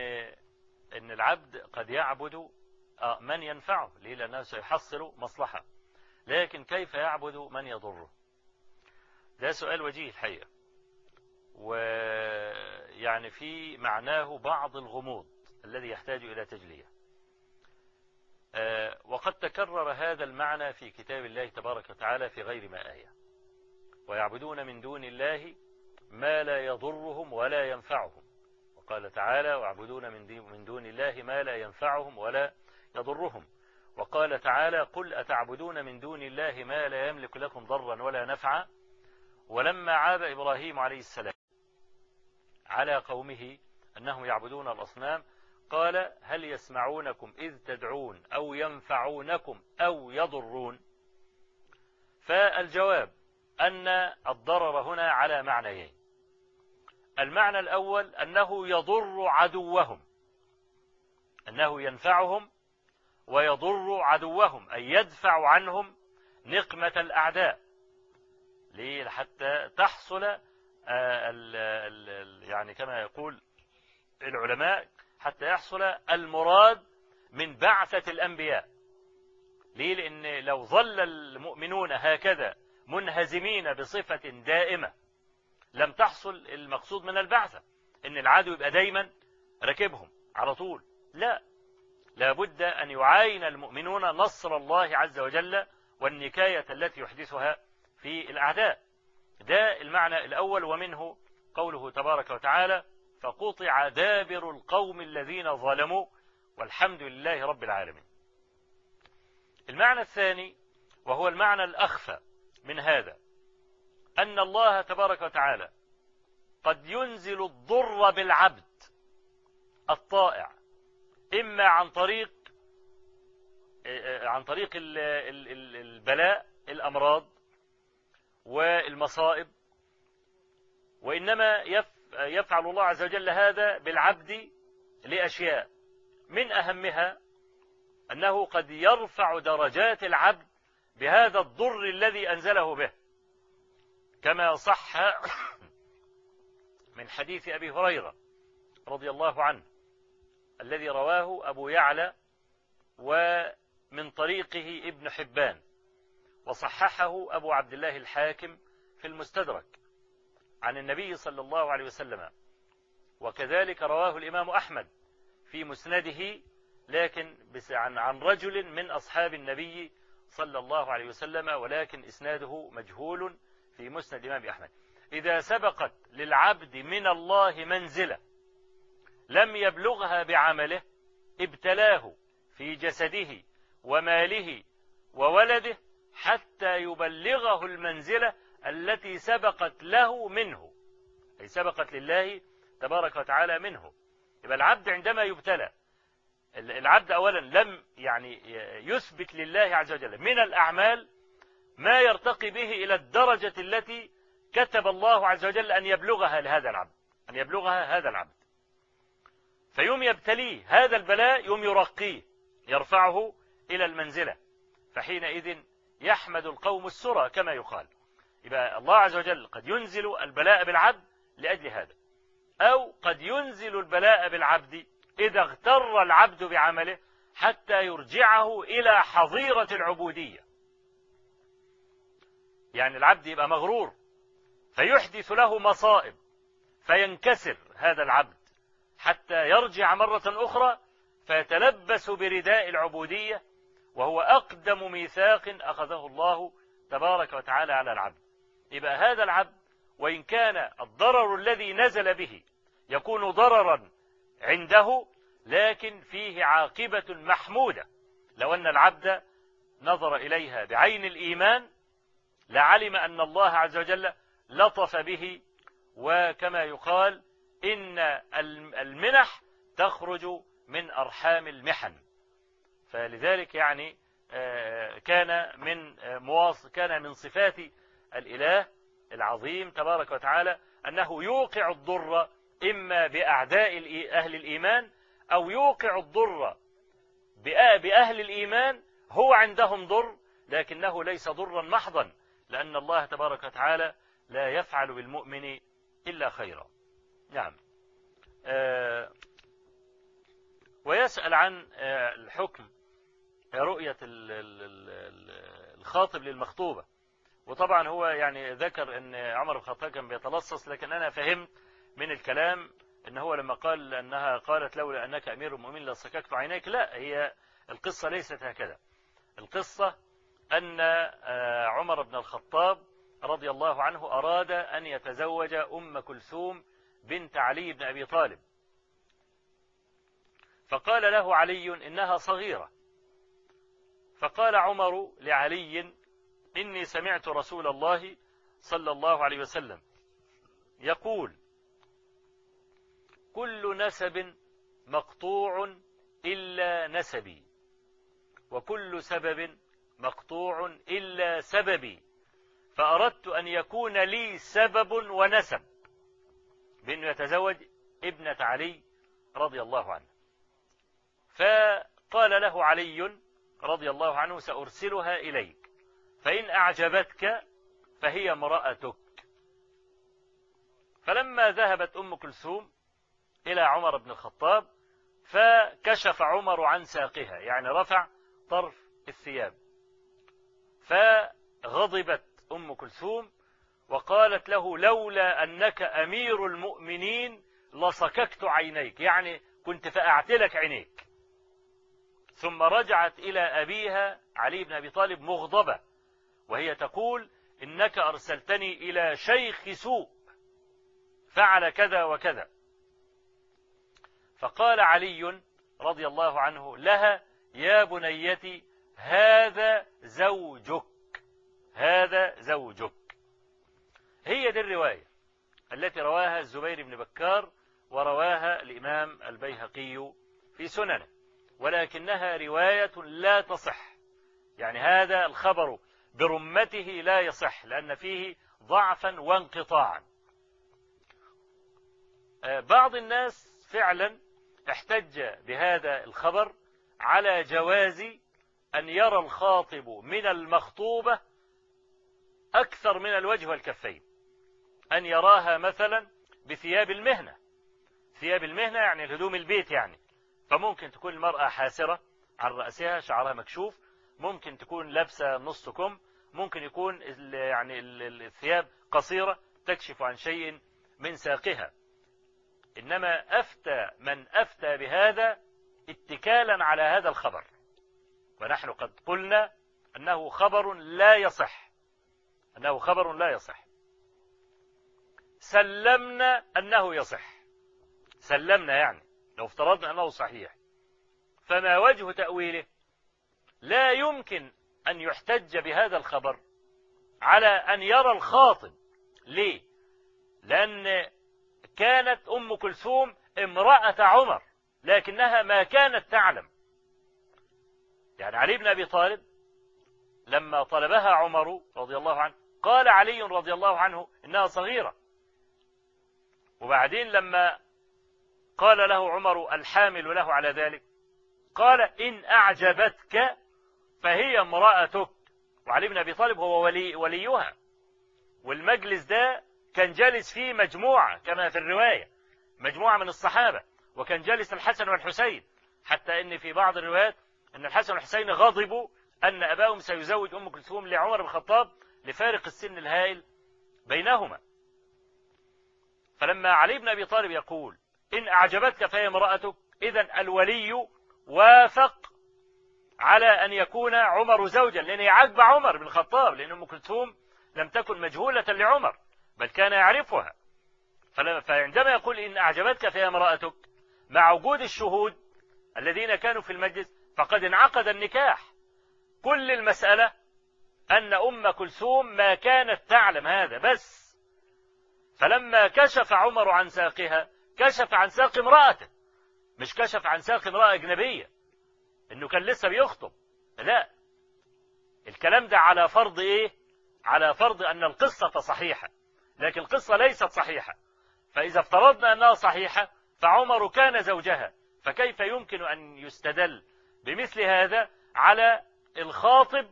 إن العبد قد يعبد آه، من ينفعه ليه؟ لأنه سيحصل مصلحة. لكن كيف يعبد من يضره؟ ده سؤال وجيه الحقيقة. ويعني في معناه بعض الغموض الذي يحتاج إلى تجلية. آه، وقد تكرر هذا المعنى في كتاب الله تبارك وتعالى في غير ما آية. ويعبدون من دون الله ما لا يضرهم ولا ينفعهم. وقال تعالى ويعبدون من دون الله ما لا ينفعهم ولا يضرهم وقال تعالى قل أتعبدون من دون الله ما لا يملك لكم ضرا ولا نفعا ولما عاب إبراهيم عليه السلام على قومه أنهم يعبدون الأصنام قال هل يسمعونكم إذ تدعون أو ينفعونكم أو يضرون؟ فالجواب أن الضرر هنا على معنيين. المعنى الأول أنه يضر عدوهم أنه ينفعهم ويضر عدوهم أي يدفع عنهم نقمة الأعداء. ليه؟ حتى تحصل آه، ال- ال- يعني كما يقول العلماء حتى يحصل المراد من بعثة الأنبياء. ليه؟ لأن لو ظل المؤمنون هكذا منهزمين بصفة دائمة لم تحصل المقصود من البعثة إن العدو يبقى دايما راكبهم على طول. لا. لابد أن يعاين المؤمنون نصر الله عز وجل والنكاية التي يحدثها في الأعداء. ده المعنى الأول ومنه قوله تبارك وتعالى فقطع دابر القوم الذين ظلموا والحمد لله رب العالمين. المعنى الثاني وهو المعنى الأخفى من هذا أن الله تبارك وتعالى قد ينزل الضر بالعبد الطائع إما عن طريق عن طريق ال- ال- ال- البلاء الأمراض والمصائب وإنما يف- يفعل الله عز وجل هذا بالعبد لأشياء. من أهمها أنه قد يرفع درجات العبد بهذا الضر الذي أنزله به. كما صح من حديث أبي هريرة رضي الله عنه الذي رواه أبو يعلى ومن طريقه ابن حبان. وصححه أبو عبد الله الحاكم في المستدرك عن النبي صلى الله عليه وسلم. وكذلك رواه الإمام أحمد في مسنده لكن عن رجل من أصحاب النبي صلى الله عليه وسلم ولكن إسناده مجهول في مسند الإمام أحمد. إذا سبقت للعبد من الله منزلة لم يبلغها بعمله ابتلاه في جسده وماله وولده حتى يبلغه المنزلة التي سبقت له منه. أي سبقت لله تبارك وتعالى منه. يبقى العبد عندما يبتلى العبد أولا لم يعني يثبت لله عز وجل من الأعمال ما يرتقي به إلى الدرجة التي كتب الله عز وجل أن يبلغها لهذا العبد أن يبلغها هذا العبد. فيوم يبتليه هذا البلاء يوم يرقيه يرفعه إلى المنزلة. فحينئذ يحمد القوم السرى كما يقال. يبقى الله عز وجل قد ينزل البلاء بالعبد لأجل هذا. أو قد ينزل البلاء بالعبد إذا اغتر العبد بعمله حتى يرجعه إلى حظيرة العبودية. يعني العبد يبقى مغرور فيحدث له مصائب فينكسر هذا العبد حتى يرجع مرة أخرى فيتلبس برداء العبودية وهو أقدم ميثاق أخذه الله تبارك وتعالى على العبد. يبقى هذا العبد وإن كان الضرر الذي نزل به يكون ضررا عنده لكن فيه عاقبة محمودة. لو أن العبد نظر إليها بعين الإيمان لعلم أن الله عز وجل لطف به وكما يقال إن المنح تخرج من أرحام المحن. فلذلك يعني كان من مواص كان من صفات الإله العظيم تبارك وتعالى أنه يوقع الضر إما بأعداء أهل الإيمان أو يوقع الضر بأ- بأهل الإيمان هو عندهم ضر لكنه ليس ضرا محضا لأن الله تبارك وتعالى لا يفعل بالمؤمن إلا خيرا. نعم. آه ويسأل عن آه الحكم. رؤية ال- ال- الخاطب للمخطوبة. وطبعا هو يعني ذكر إن عمر بن الخطاب كان بيتلصص لكن أنا فهمت من الكلام إن هو لما قال أنها قالت لولا انك أمير المؤمنين لسككت عينيك لا هي القصة ليست هكذا. القصة أن آه، عمر بن الخطاب رضي الله عنه أراد أن يتزوج أم كلثوم بنت علي بن أبي طالب. فقال له علي إنها صغيرة. فقال عمر لعلي إني سمعت رسول الله صلى الله عليه وسلم يقول كل نسب مقطوع إلا نسبي وكل سبب مقطوع إلا سببي فأردت أن يكون لي سبب ونسب بأنه يتزوج ابنة علي رضي الله عنه. فقال له علي رضي الله عنه سأرسلها إليك. فإن أعجبتك فهي امرأتك. فلما ذهبت أم كلثوم إلى عمر بن الخطاب فكشف عمر عن ساقها يعني رفع طرف الثياب. فغضبت أم كلثوم وقالت له لولا أنك أمير المؤمنين لصككت عينيك. يعني كنت فأعت لك عينيك. ثم رجعت إلى أبيها علي بن أبي طالب مغضبة وهي تقول إنك أرسلتني إلى شيخ سوء فعل كذا وكذا. فقال علي رضي الله عنه لها يا بنيتي هذا زوجك هذا زوجك. هي دي الرواية التي رواها الزبير بن بكار ورواها الإمام البيهقي في سننه. ولكنها رواية لا تصح. يعني هذا الخبر برمته لا يصح لأن فيه ضعفا وانقطاعا. آه، بعض الناس فعلا احتج بهذا الخبر على جواز أن يرى الخاطب من المخطوبة أكثر من الوجه والكفين. أن يراها مثلا بثياب المهنة. ثياب المهنة يعني الهدوم البيت يعني. فممكن تكون المرأة حاسرة عن رأسها شعرها مكشوف ممكن تكون لابسة نص كم ممكن يكون يعني ال- ال- الثياب قصيرة تكشف عن شيء من ساقها. إنما أفتى من أفتى بهذا اتكالا على هذا الخبر. ونحن قد قلنا أنه خبر لا يصح. أنه خبر لا يصح. سلمنا أنه يصح. سلمنا يعني. لو افترضنا أنه صحيح فما وجه تأويله لا يمكن أن يحتج بهذا الخبر على أن يرى الخاطب. ليه؟ لأن كانت أم كلثوم امرأة عمر لكنها ما كانت تعلم. يعني علي بن أبي طالب لما طلبها عمر رضي الله عنه قال علي رضي الله عنه إنها صغيرة. وبعدين لما قال له عمر الحامل له على ذلك. قال إن أعجبتك فهي امرأتك. وعلي بن أبي طالب هو ولي وليها. والمجلس ده كان جالس فيه مجموعة كما في الرواية مجموعة من الصحابة وكان جالس الحسن والحسين. حتى إن في بعض الروايات إن الحسن والحسين غضبوا أن أباهم سيزوج أم كلثوم لعمر بن الخطاب لفارق السن الهائل بينهما. فلما علي بن أبي طالب يقول إن أعجبتك فهي امرأتك. اذا الولي وافق على أن يكون عمر زوجا لأن يعجب عمر بن الخطاب لأن أم كلثوم لم تكن مجهولة لعمر بل كان يعرفها. فعندما يقول إن أعجبتك فهي امرأتك مع وجود الشهود الذين كانوا في المجلس فقد انعقد النكاح. كل المسألة أن أم كلثوم ما كانت تعلم هذا بس. فلما كشف عمر عن ساقها كشف عن ساق امرأته. مش كشف عن ساق امرأة أجنبية. إنه كان لسه بيخطب. لا. الكلام ده على فرض إيه؟ على فرض أن القصة صحيحة. لكن القصة ليست صحيحة. فإذا افترضنا أنها صحيحة فعمر كان زوجها. فكيف يمكن أن يستدل بمثل هذا على الخاطب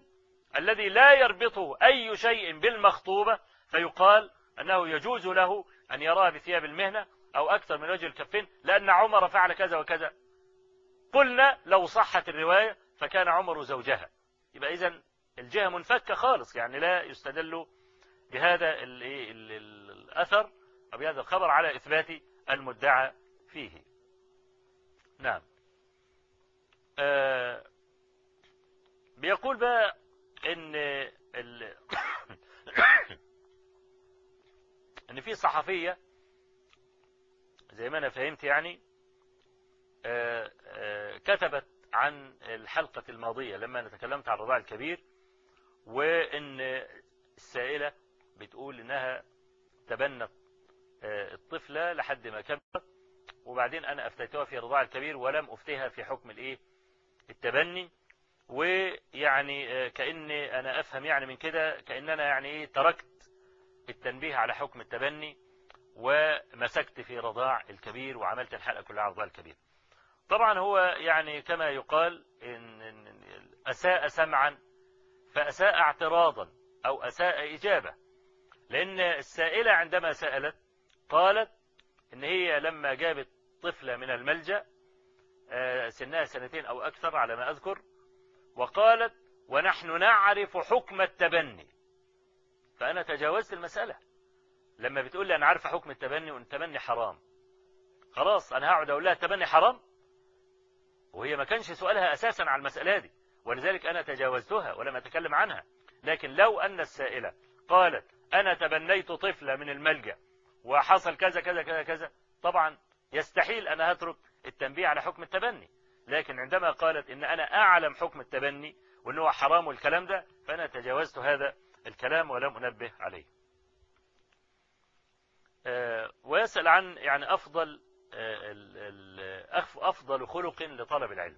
الذي لا يربطه أي شيء بالمخطوبة؟ فيقال أنه يجوز له أن يراها بثياب المهنة أو أكثر من وجه الكفين لأن عمر فعل كذا وكذا. قلنا لو صحت الرواية فكان عمر زوجها. يبقى إذن الجهة منفكة خالص يعني لا يستدل بهذا الأثر أو بهذا الخبر على إثبات المدعى فيه. نعم. آه بيقول بقى إن ال... إن في صحفية زي ما أنا فهمت يعني آه آه كتبت عن الحلقة الماضية لما أنا تكلمت عن الرضاع الكبير وإن السائلة بتقول إنها تبنت الطفلة لحد ما كبرت وبعدين أنا أفتيتها في الرضاع الكبير ولم أفتيها في حكم الإيه؟ التبني. ويعني كأني أنا أفهم يعني من كده كأننا يعني إيه تركت التنبيه على حكم التبني. ومسكت في رضاع الكبير وعملت الحلقة كلها على رضاع الكبير. طبعا هو يعني كما يقال إن أساء سمعا فأساء اعتراضا أو أساء إجابة. لأن السائلة عندما سألت قالت إن هي لما جابت طفلة من الملجأ سنها سنتين أو أكثر على ما أذكر وقالت ونحن نعرف حكم التبني. فأنا تجاوزت المسألة. لما بتقول لي أنا عارفة حكم التبني وأن التبني حرام. خلاص أنا هقعد أقول لها التبني حرام؟ وهي ما كانش سؤالها أساسا على المسألة دي. ولذلك أنا تجاوزتها ولم أتكلم عنها. لكن لو أن السائلة قالت أنا تبنيت طفلة من الملجأ وحصل كذا كذا كذا كذا طبعا يستحيل أن أترك التنبيه على حكم التبني. لكن عندما قالت إن أنا أعلم حكم التبني وأنه حرام والكلام ده فأنا تجاوزت هذا الكلام ولم أنبه عليه. ويسأل عن يعني أفضل أفضل خلق لطلب العلم.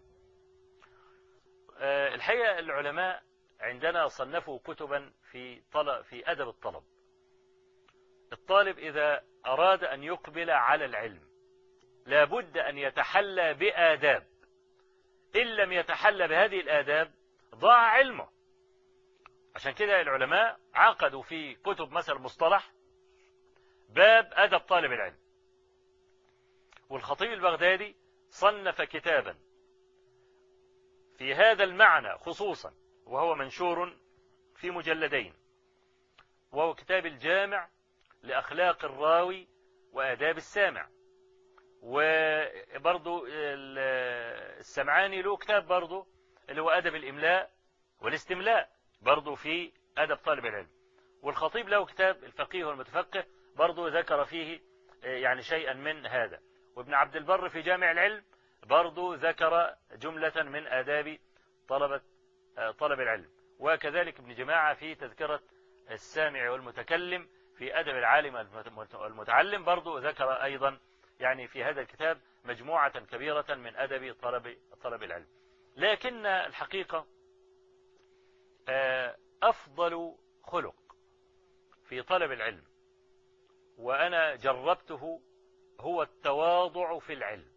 الحقيقة العلماء عندنا صنفوا كتبا في طلب في أدب الطلب. الطالب إذا أراد أن يقبل على العلم لابد أن يتحلى بآداب. إن لم يتحلى بهذه الآداب ضاع علمه. عشان كده العلماء عقدوا في كتب مثل مصطلح باب أدب طالب العلم. والخطيب البغدادي صنف كتابا في هذا المعنى خصوصا وهو منشور في مجلدين وهو كتاب الجامع لأخلاق الراوي وآداب السامع. وبرضو السمعاني له كتاب برضو اللي هو أدب الإملاء والاستملاء برضو في أدب طالب العلم. والخطيب له كتاب الفقيه والمتفقه برضو ذكر فيه يعني شيئا من هذا. وابن عبد البر في جامع العلم برضو ذكر جملة من آداب طلبة طلب العلم. وكذلك ابن جماعة في تذكرة السامع والمتكلم في أدب العالم والمتعلم برضو ذكر أيضا يعني في هذا الكتاب مجموعة كبيرة من أدب طلب طلب العلم. لكن الحقيقة أفضل خلق في طلب العلم وأنا جربته هو التواضع في العلم.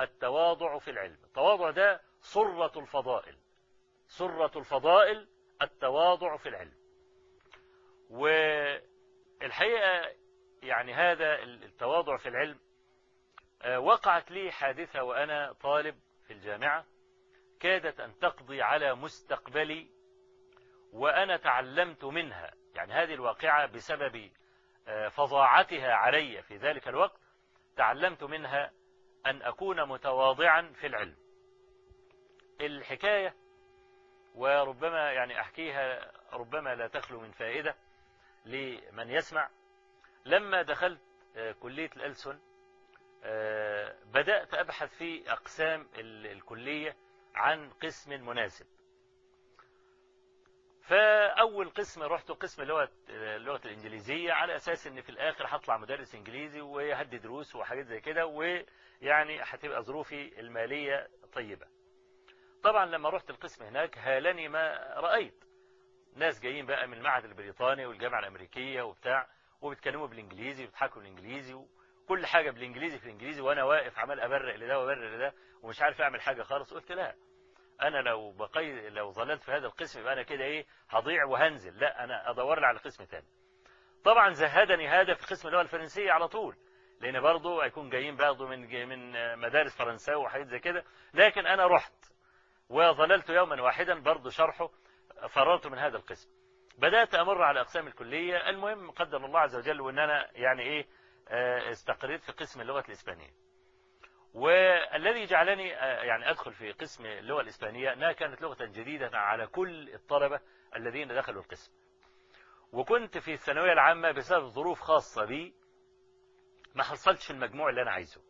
التواضع في العلم. التواضع ده صرة الفضائل. صرة الفضائل التواضع في العلم. والحقيقة يعني هذا التواضع في العلم وقعت لي حادثة وأنا طالب في الجامعة. كادت أن تقضي على مستقبلي وأنا تعلمت منها. يعني هذه الواقعة بسبب فظاعتها علي في ذلك الوقت تعلمت منها أن أكون متواضعا في العلم. الحكاية وربما يعني أحكيها ربما لا تخلو من فائدة لمن يسمع. لما دخلت كلية الألسن بدأت أبحث في أقسام الكلية عن قسم مناسب. فأول قسم رحت قسم اللغة اللغة الإنجليزية على أساس إن في الآخر هطلع مدرس إنجليزي وهدي دروس وحاجات زي كده ويعني هتبقى ظروفي المالية طيبة. طبعا لما رحت القسم هناك هالني ما رأيت ناس جايين بقى من المعهد البريطاني والجامعة الأمريكية وبتاع وبيتكلموا بالإنجليزي وبيضحكوا بالإنجليزي كل حاجة بالإنجليزي في الإنجليزي وأنا واقف عمال أبرق لده وأبرق لده ومش عارف أعمل حاجة خالص قلت لا أنا لو بقي لو ظللت في هذا القسم يبقى أنا كده إيه هضيع وهنزل. لا أنا أدور لي على قسم تاني. طبعا زهدني هذا في قسم اللغة الفرنسية على طول لأن برضه هيكون جايين برضه من من مدارس فرنساوي وحاجات زي كده. لكن أنا رحت وظللت يوما واحدا برضه شرحه فررت من هذا القسم. بدأت أمر على أقسام الكلية. المهم قدر الله عز وجل وأن أنا يعني إيه آه، استقريت في قسم اللغة الإسبانية. والذي جعلني آه، يعني أدخل في قسم اللغة الإسبانية أنها كانت لغة جديدة على كل الطلبة الذين دخلوا القسم. وكنت في الثانوية العامة بسبب ظروف خاصة بي ما حصلتش المجموع اللي أنا عايزه.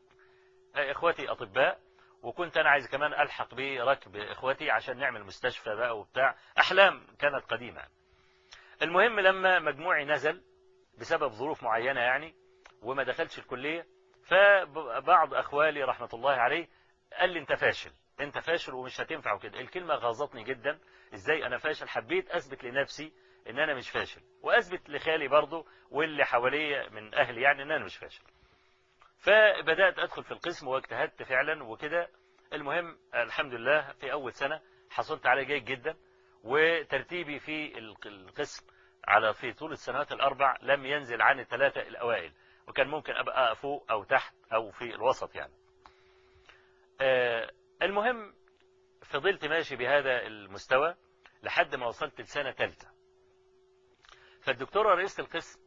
آه، إخوتي أطباء وكنت أنا عايز كمان ألحق بركب إخوتي عشان نعمل مستشفى بقى وبتاع. أحلام كانت قديمة. المهم لما مجموعي نزل بسبب ظروف معينة يعني وما دخلش الكلية فبعض أخوالي رحمة الله عليه قال لي أنت فاشل أنت فاشل ومش هتنفع وكده. الكلمة غاظتني جدا إزاي أنا فاشل؟ حبيت أثبت لنفسي إن أنا مش فاشل وأثبت لخالي برضه واللي حواليا من أهلي يعني إن أنا مش فاشل. فبدأت أدخل في القسم واجتهدت فعلا وكده. المهم الحمد لله في أول سنة حصلت على جيد جدا وترتيبي في القسم على في طول السنوات الأربع لم ينزل عن الثلاثة الأوائل. وكان ممكن أبقى فوق أو تحت أو في الوسط يعني. آه المهم فضلت ماشي بهذا المستوى لحد ما وصلت لسنة ثالثة فالدكتورة رئيسة القسم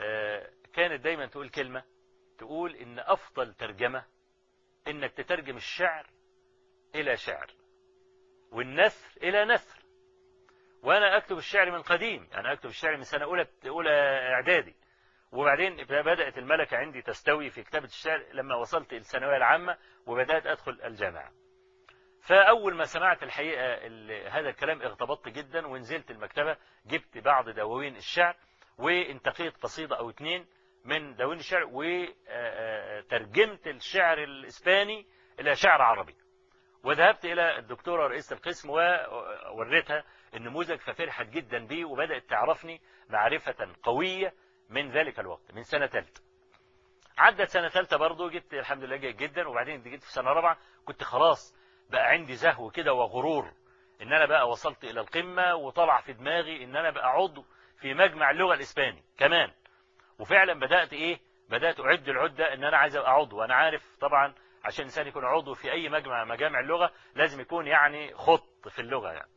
آه كانت دايما تقول كلمة تقول إن أفضل ترجمة إنك تترجم الشعر إلى شعر والنثر إلى نثر. وأنا أكتب الشعر من قديم أنا أكتب الشعر من سنة أولى أولى إعدادي. وبعدين بدأت الملكة عندي تستوي في كتابة الشعر لما وصلت الثانوية العامة وبدأت أدخل الجامعة. فأول ما سمعت الحقيقة هذا الكلام اغتبطت جدا ونزلت المكتبة جبت بعض دواوين الشعر وانتقيت قصيدة أو اتنين من دواوين الشعر وترجمت الشعر الإسباني إلى شعر عربي. وذهبت إلى الدكتورة رئيسة القسم ووريتها النموذج ففرحت جدا بي وبدأت تعرفني معرفة قوية من ذلك الوقت من سنة ثالثة. عدت سنة ثالثة برضه جبت الحمد لله جيد جدا وبعدين جيت في سنة رابعة كنت خلاص بقى عندي زهو كده وغرور إن أنا بقى وصلت إلى القمة وطلع في دماغي إن أنا بقى عضو في مجمع اللغة الإسباني كمان. وفعلا بدأت إيه؟ بدأت أعد العدة إن أنا عايز أبقى عضو. وأنا عارف طبعا عشان الانسان يكون عضو في أي مجمع مجامع اللغة لازم يكون يعني خط في اللغة يعني.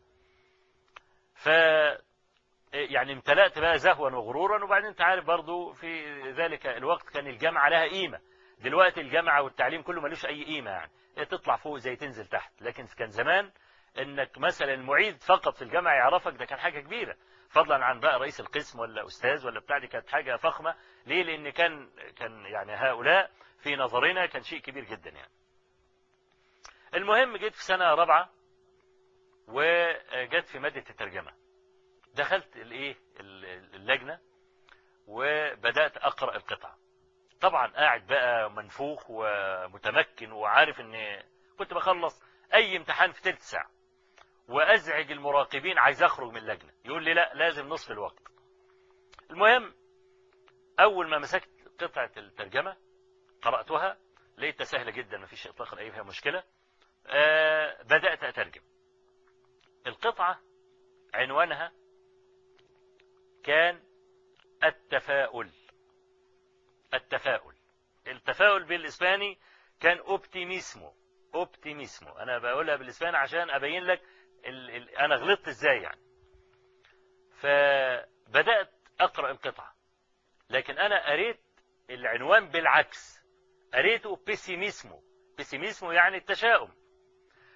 يعني امتلأت بقى زهوا وغرورا وبعدين أنت عارف برضو في ذلك الوقت كان الجامعة لها قيمة. دلوقتي الجامعة والتعليم كله ملوش أي قيمة يعني. تطلع فوق زي تنزل تحت. لكن كان زمان إنك مثلا المعيد فقط في الجامعة يعرفك ده كان حاجة كبيرة. فضلا عن بقى رئيس القسم ولا أستاذ ولا بتاع دي كانت حاجة فخمة. ليه؟ لأن كان كان يعني هؤلاء في نظرنا كان شيء كبير جدا يعني. المهم جيت في سنة رابعة وجت في مادة الترجمة. دخلت الايه؟ اللجنة وبدأت أقرأ القطعة طبعا قاعد بقى منفوخ ومتمكن وعارف ان كنت بخلص أي امتحان في تلت ساعة. وأزعج المراقبين عايز أخرج من اللجنة. يقول لي لا لازم نصف الوقت. المهم أول ما مسكت قطعة الترجمة قرأتها لقيتها سهلة جدا ما فيش اطلاقا اي فيها مشكلة. آه بدأت أترجم. القطعة عنوانها كان التفاؤل. التفاؤل. التفاؤل بالإسباني كان أوبتيميسمو. أوبتيميسمو. أنا بقولها بالإسباني عشان أبين لك ال ال أنا غلطت إزاي يعني. فبدأت أقرأ القطعة. لكن أنا قريت العنوان بالعكس. قريته بيسيميسمو. بيسيميسمو يعني التشاؤم.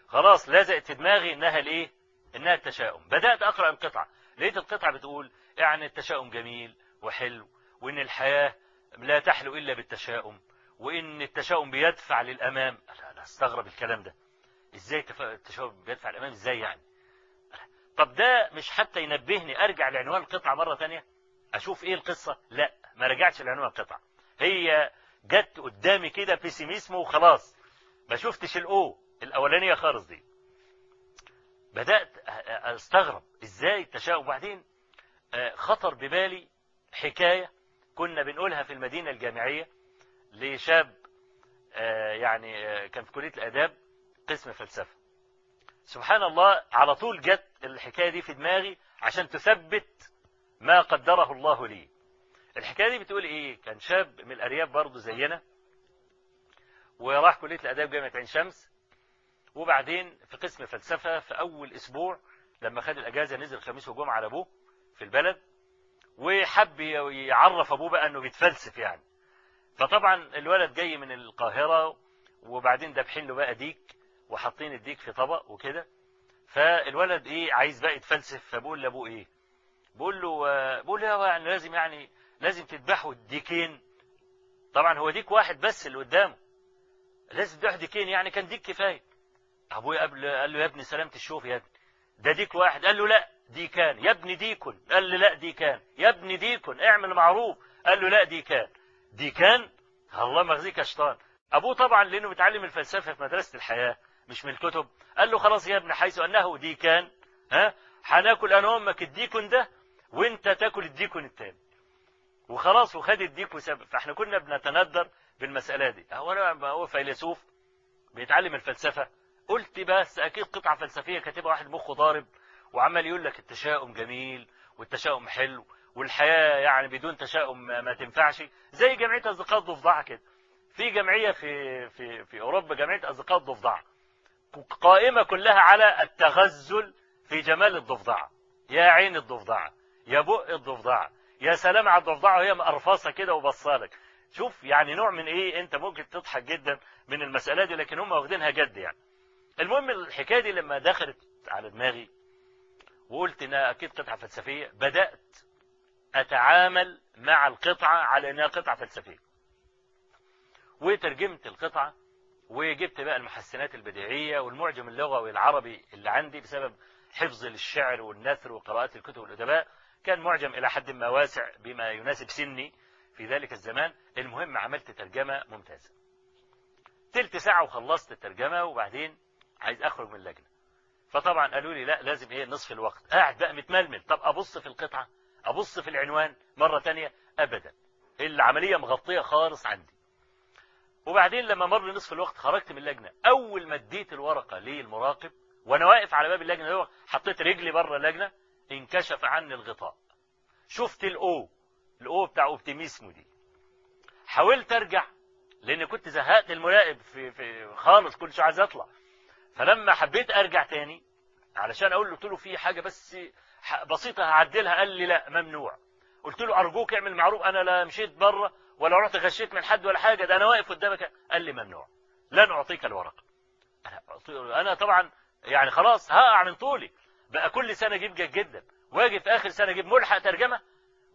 خلاص لزقت في دماغي إنها الايه إنها التشاؤم. بدأت أقرأ القطعة. لقيت القطعة بتقول يعني التشاؤم جميل وحلو وإن الحياة لا تحلو إلا بالتشاؤم وإن التشاؤم بيدفع للأمام. أنا استغرب الكلام ده. إزاي التشاؤم بيدفع للأمام؟ إزاي يعني؟ طب ده مش حتى ينبهني أرجع لعنوان القطعة مرة تانية؟ أشوف إيه القصة؟ لا ما رجعتش لعنوان القطعة. هي جت قدامي كده بيسيميسمو وخلاص. ما شفتش الأو الأولانية خالص دي. بدأت أستغرب إزاي التشاؤم؟ وبعدين خطر ببالي حكاية كنا بنقولها في المدينة الجامعية لشاب آه، يعني آه، كان في كلية الآداب قسم فلسفة. سبحان الله على طول جت الحكاية دي في دماغي عشان تثبت ما قدره الله لي. الحكاية دي بتقول إيه؟ كان شاب من الأرياف برضه زينا وراح كلية الآداب جامعة عين شمس وبعدين في قسم فلسفة في أول أسبوع لما خد الأجازة نزل خميس وجمعة على أبوه في البلد وحب يعرف أبوه بقى أنه بيتفلسف يعني. فطبعا الولد جاي من القاهرة وبعدين دابحين له بقى ديك وحاطين الديك في طبق وكده. فالولد إيه عايز بقى يتفلسف. فبقول لأبوه إيه بقول له بقول له يعني لازم يعني لازم تذبحوا الديكين. طبعا هو ديك واحد بس اللي قدامه. لازم تذبحوا ديكين يعني كان ديك كفاية. ابويا قبل قال له يا ابني سلامة الشوف يا ابني. ده ديك واحد. قال له لا ديكان. يا ابني ديكن. قال له لا ديكان. يا ابني ديكن اعمل معروف. قال له لا ديكان. ديكان؟ الله مغزيك يا شيطان. أبوه طبعا لأنه بيتعلم الفلسفة في مدرسة الحياة مش من الكتب. قال له خلاص يا ابني حيث أنه ديكان ها هناكل أنا أمك الديكن ده وأنت تاكل الديكن التاني. وخلاص وخد الديك وساب. فإحنا كنا بنتندر بالمسألة دي. هو أنا هو فيلسوف بيتعلم الفلسفة. قلت بس أكيد قطعة فلسفية كاتبها واحد مخه ضارب. وعمال يقول لك التشاؤم جميل والتشاؤم حلو والحياة يعني بدون تشاؤم ما, تنفعش. زي جمعية أصدقاء الضفدعه كده. في جمعية في في في أوروبا جمعية أصدقاء الضفدعه قائمة كلها على التغزل في جمال الضفدعه يا عين الضفدعه يا بق الضفدعه يا سلام على الضفدعه وهي مقرفصة كده وبصالك شوف يعني نوع من إيه أنت ممكن تضحك جدا من المسألة دي لكن هم واخدينها جد يعني. المهم الحكاية دي لما دخلت على دماغي وقلت إنها أكيد قطعة فلسفية بدأت أتعامل مع القطعة على إنها قطعة فلسفية. وترجمت القطعة وجبت بقى المحسنات البديعية والمعجم اللغوي العربي اللي عندي بسبب حفظ للشعر والنثر وقراءة الكتب الادباء كان معجم إلى حد ما واسع بما يناسب سني في ذلك الزمان. المهم عملت ترجمة ممتازة. تلت ساعة وخلصت الترجمة وبعدين عايز أخرج من اللجنة. فطبعا قالوا لي لا لازم إيه نصف الوقت. قاعد بقى متململ. طب أبص في القطعة أبص في العنوان مرة تانية ابدا. العملية مغطية خالص عندي. وبعدين لما مر نصف الوقت خرجت من اللجنة. أول ما اديت الورقة للمراقب وأنا واقف على باب اللجنة هو حطيت رجلي بره اللجنة انكشف عني الغطاء. شفت الاو الاو بتاع أوبتيميسمو دي. حاولت أرجع لأن كنت زهقت المراقب في, في خالص كل شوية عايز أطلع. فلما حبيت أرجع تاني علشان أقول له قلت له في حاجة بس بسيطة هعدلها قال لي لا ممنوع. قلت له أرجوك اعمل معروف أنا لا مشيت بره ولا رحت غشيت من حد ولا حاجة ده أنا واقف قدامك. قال لي ممنوع. لن أعطيك الورقه أنا أنا طبعا يعني خلاص هقع من طولي. بقى كل سنة أجيب جيد جدا. واجي في آخر سنة أجيب ملحق ترجمة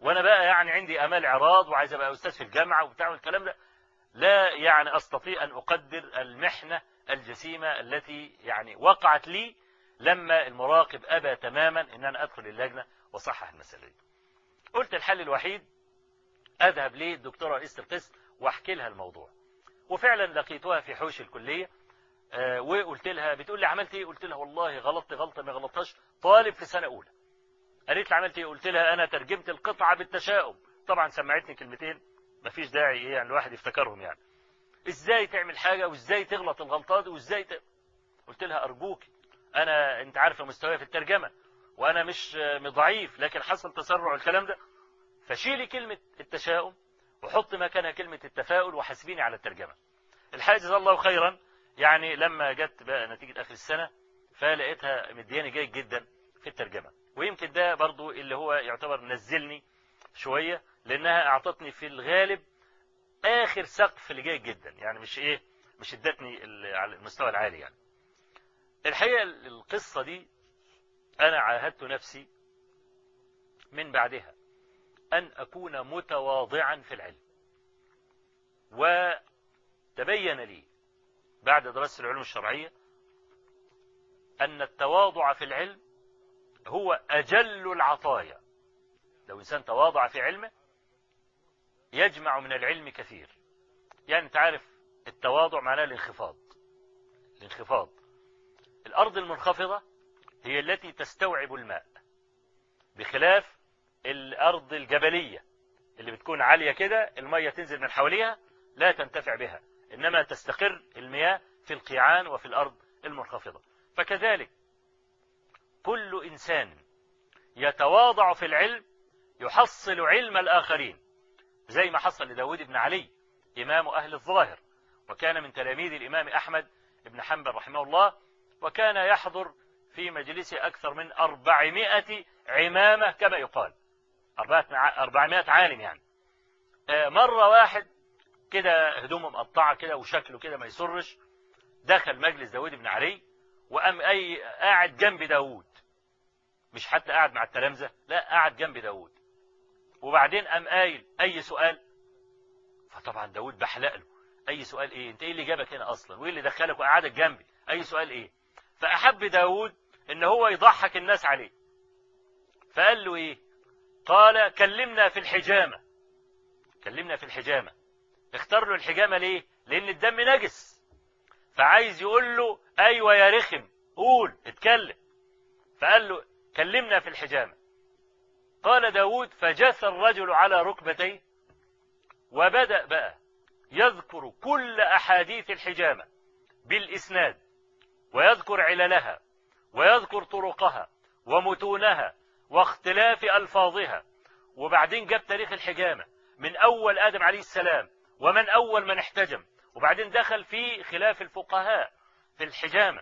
وأنا بقى يعني عندي آمال إعراض وعايز أبقى أستاذ في الجامعة وبتاع الكلام ده. لا يعني أستطيع أن أقدر المحنة الجسيمة التي يعني وقعت لي لما المراقب أبى تماما إن أنا أدخل اللجنة واصحح المسألة دي. قلت الحل الوحيد أذهب للدكتوره رئيسه القسم وأحكي لها الموضوع. وفعلا لقيتها في حوش الكلية آه وقلت لها بتقول لي عملت إيه؟ قلت لها والله غلطت غلطة ما غلطتهاش طالب في سنة أولى. قالت لي عملت إيه؟ قلت لها أنا ترجمت القطعة بالتشاؤم. طبعا سمعتني كلمتين مفيش داعي إيه يعني الواحد يفتكرهم يعني. إزاي تعمل حاجة وازاي تغلط الغلطات دي وازاي ت... قلت لها ارجوكي أنا أنت عارفه مستواي في الترجمة وأنا مش ضعيف لكن حصل تسرع الكلام ده. فشيلي كلمة التشاؤم وحط مكانها كلمة التفاؤل وحاسبيني على الترجمة. الحاجة جزاه الله خيرا. يعني لما جت بقى نتيجة آخر السنة فلقيتها مدياني جيد جدا في الترجمة. ويمكن ده برضو اللي هو يعتبر نزلني شوية لأنها أعطتني في الغالب آخر سقف اللي جيد جدا. يعني مش إيه؟ مش إدتني على المستوى العالي يعني. الحقيقة القصة دي أنا عاهدت نفسي من بعدها أن أكون متواضعا في العلم. وتبين لي بعد دراسة العلوم الشرعية أن التواضع في العلم هو أجل العطايا. لو إنسان تواضع في علمه يجمع من العلم كثير. يعني أنت عارف التواضع معناه الانخفاض. الانخفاض. الأرض المنخفضة هي التي تستوعب الماء بخلاف الأرض الجبلية اللي بتكون عالية كده المية تنزل من حواليها لا تنتفع بها إنما تستقر المياه في القيعان وفي الأرض المنخفضة. فكذلك كل إنسان يتواضع في العلم يحصل علم الآخرين. زي ما حصل لداود بن علي إمام أهل الظاهر وكان من تلاميذ الإمام أحمد بن حنبل رحمه الله وكان يحضر في مجلسه أكثر من أربعمائة عمامة كما يقال. أربعمائة عالم يعني. مرة واحد كده هدومه مقطعة كده وشكله كده ما يسرش دخل مجلس داود بن علي وقام أي قاعد جنب داود مش حتى قاعد مع التلامذة لا قاعد جنب داود وبعدين قام قايل أي سؤال؟ فطبعا داود بحلق له. أي سؤال إيه؟ أنت إيه اللي جابك هنا أصلا؟ وإيه اللي دخلك وقعدك جنبي؟ أي سؤال إيه؟ فأحب داود إن هو يضحك الناس عليه. فقال له إيه؟ قال كلمنا في الحجامة. كلمنا في الحجامة. اختار له الحجامة ليه؟ لأن الدم نجس. فعايز يقول له أيوة يا رخم قول اتكلم. فقال له كلمنا في الحجامة. قال داود فجث الرجل على ركبتيه وبدأ بقى يذكر كل أحاديث الحجامة بالإسناد ويذكر عللها ويذكر طرقها ومتونها واختلاف ألفاظها. وبعدين جاب تاريخ الحجامة من أول آدم عليه السلام ومن أول من احتجم. وبعدين دخل في خلاف الفقهاء في الحجامة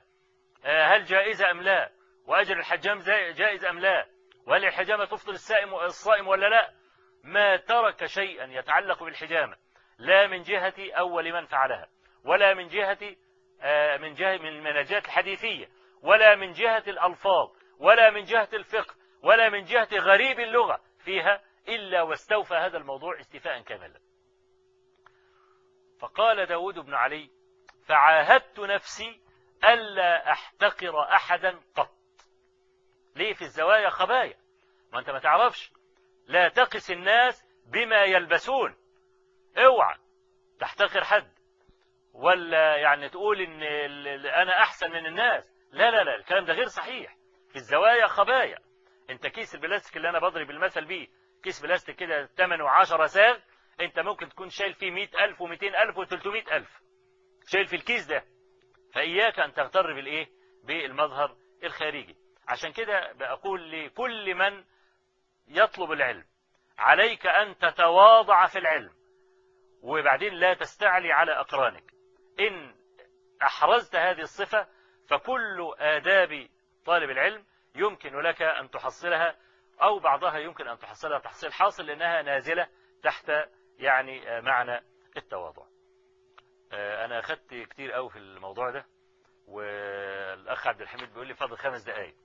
هل جائزة أم لا؟ وأجر الحجام جائز أم لا؟ وهل الحجامة تفطر السائم الصائم ولا لا؟ ما ترك شيئا يتعلق بالحجامة لا من جهة أول من فعلها ولا من جهة من جهة من المناجات الحديثية ولا من جهة الألفاظ ولا من جهة الفقه ولا من جهة غريب اللغة فيها إلا واستوفى هذا الموضوع استيفاء كاملا. فقال داود بن علي فعاهدت نفسي ألا أحتقر أحدا قط. ليه في الزوايا خبايا؟ ما أنت ما تعرفش. لا تقس الناس بما يلبسون. اوعى تحتقر حد. ولا يعني تقول إن أنا أحسن من الناس. لا لا لا الكلام ده غير صحيح. في الزوايا خبايا. انت كيس البلاستيك اللي أنا بضرب المثل بيه كيس بلاستيك كده ثمنه 10 صاغ انت ممكن تكون شايل فيه 100000 و200000 و300000 شايل في الكيس ده. فإياك أن تغتر بالإيه؟ بالمظهر الخارجي. عشان كده بقول لكل من يطلب العلم عليك أن تتواضع في العلم وبعدين لا تستعلي على أقرانك. إن أحرزت هذه الصفة فكل آداب طالب العلم يمكن لك أن تحصلها أو بعضها يمكن أن تحصلها. تحصيل حاصل لأنها نازلة تحت يعني معنى التواضع. أنا أخذت كتير قوي في الموضوع ده والأخ عبد الحميد بيقول لي فاضل خمس دقايق.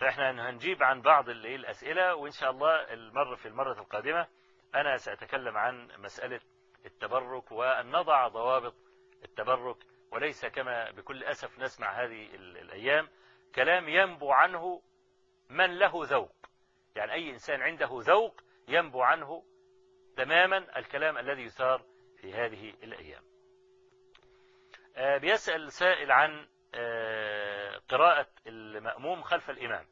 فإحنا هنجيب عن بعض الأسئلة وإن شاء الله المرة في المرة القادمة أنا سأتكلم عن مسألة التبرك وأن نضع ضوابط التبرك وليس كما بكل أسف نسمع هذه الأيام كلام ينبو عنه من له ذوق. يعني أي إنسان عنده ذوق ينبو عنه تماما الكلام الذي يثار في هذه الأيام. بيسأل سائل عن قراءة المأموم خلف الإمام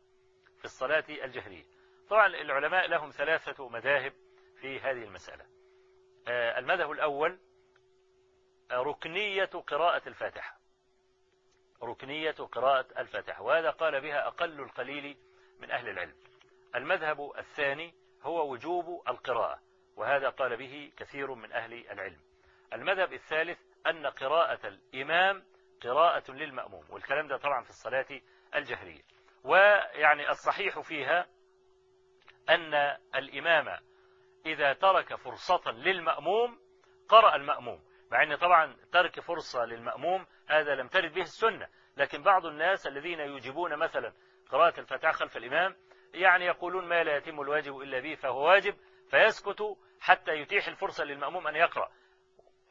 في الصلاة الجهرية. طبعا العلماء لهم ثلاثة مذاهب في هذه المسألة. المذهب الأول ركنية قراءة الفاتحة. ركنية قراءة الفاتحة وهذا قال بها أقل القليل من أهل العلم. المذهب الثاني هو وجوب القراءة وهذا قال به كثير من أهل العلم. المذهب الثالث أن قراءة الإمام قراءة للمأموم والكلام ده طبعا في الصلاة الجهرية. ويعني الصحيح فيها أن الإمام إذا ترك فرصة للمأموم قرأ المأموم. مع أن طبعا ترك فرصة للمأموم هذا لم ترد به السنة. لكن بعض الناس الذين يجيبون مثلا قراءة الفتاة خلف الإمام يعني يقولون ما لا يتم الواجب إلا به فهو واجب فيسكت حتى يتيح الفرصة للمأموم أن يقرأ.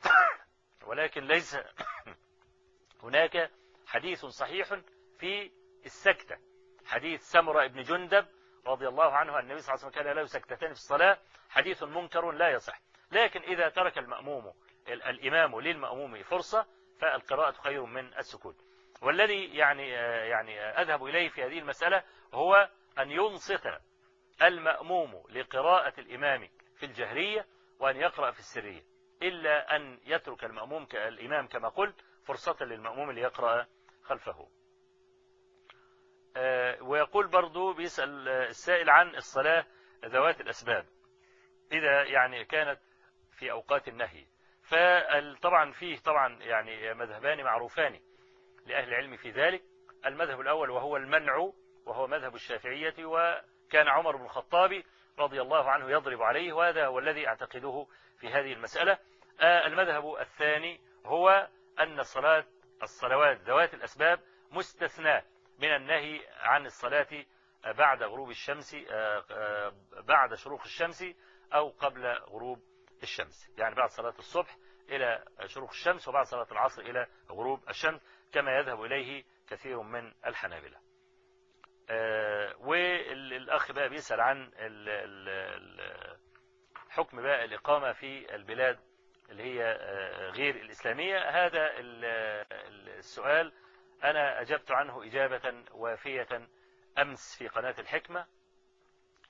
ولكن ليس هناك حديث صحيح في السكتة. حديث سمرة بن جندب رضي الله عنه أن النبي صلى الله عليه وسلم كان له سكتتين في الصلاة. حديث منكر لا يصح. لكن إذا ترك المأموم الإمام للمأموم فرصة فالقراءة خير من السكوت. والذي يعني يعني أذهب إليه في هذه المسألة هو أن ينصت المأموم لقراءة الإمام في الجهرية وأن يقرأ في السرية. إلا أن يترك المأموم الإمام كما قلت فرصة للمأموم ليقرأ خلفه. ويقول برضو بيسأل السائل عن الصلاة ذوات الأسباب. إذا يعني كانت في أوقات النهي. فطبعا فيه طبعا يعني مذهبان معروفان لأهل العلم في ذلك. المذهب الأول وهو المنع وهو مذهب الشافعية وكان عمر بن الخطاب رضي الله عنه يضرب عليه وهذا هو الذي أعتقده في هذه المسألة. المذهب الثاني هو أن الصلاة الصلوات ذوات الأسباب مستثناة من النهي عن الصلاة بعد غروب الشمس بعد شروق الشمس أو قبل غروب الشمس. يعني بعد صلاة الصبح إلى شروق الشمس وبعد صلاة العصر إلى غروب الشمس كما يذهب إليه كثير من الحنابلة. والأخ بقى بيسأل عن حكم بقى الإقامة في البلاد اللي هي غير الإسلامية. هذا السؤال. أنا أجبت عنه إجابة وافية أمس في قناة الحكمة.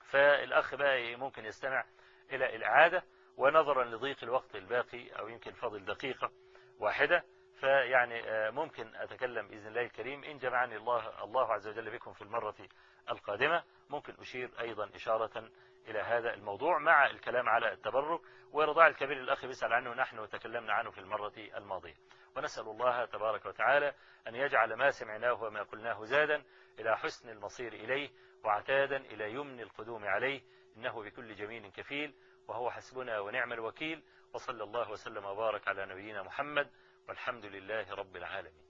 فالأخ بقى ممكن يستمع إلى الإعادة ونظرا لضيق الوقت الباقي أو يمكن فضل دقيقة واحدة. فيعني ممكن أتكلم بإذن الله الكريم. إن جمعني الله الله عز وجل بكم في المرة القادمة. ممكن أشير أيضا إشارة إلى هذا الموضوع مع الكلام على التبرك ورضاع الكبير الأخ بيسأل عنه نحن تكلمنا عنه في المرة الماضية. ونسأل الله تبارك وتعالى أن يجعل ما سمعناه وما قلناه زادا إلى حسن المصير إليه وعتادا إلى يمن القدوم عليه إنه بكل جميل كفيل وهو حسبنا ونعم الوكيل وصلى الله وسلم وبارك على نبينا محمد والحمد لله رب العالمين.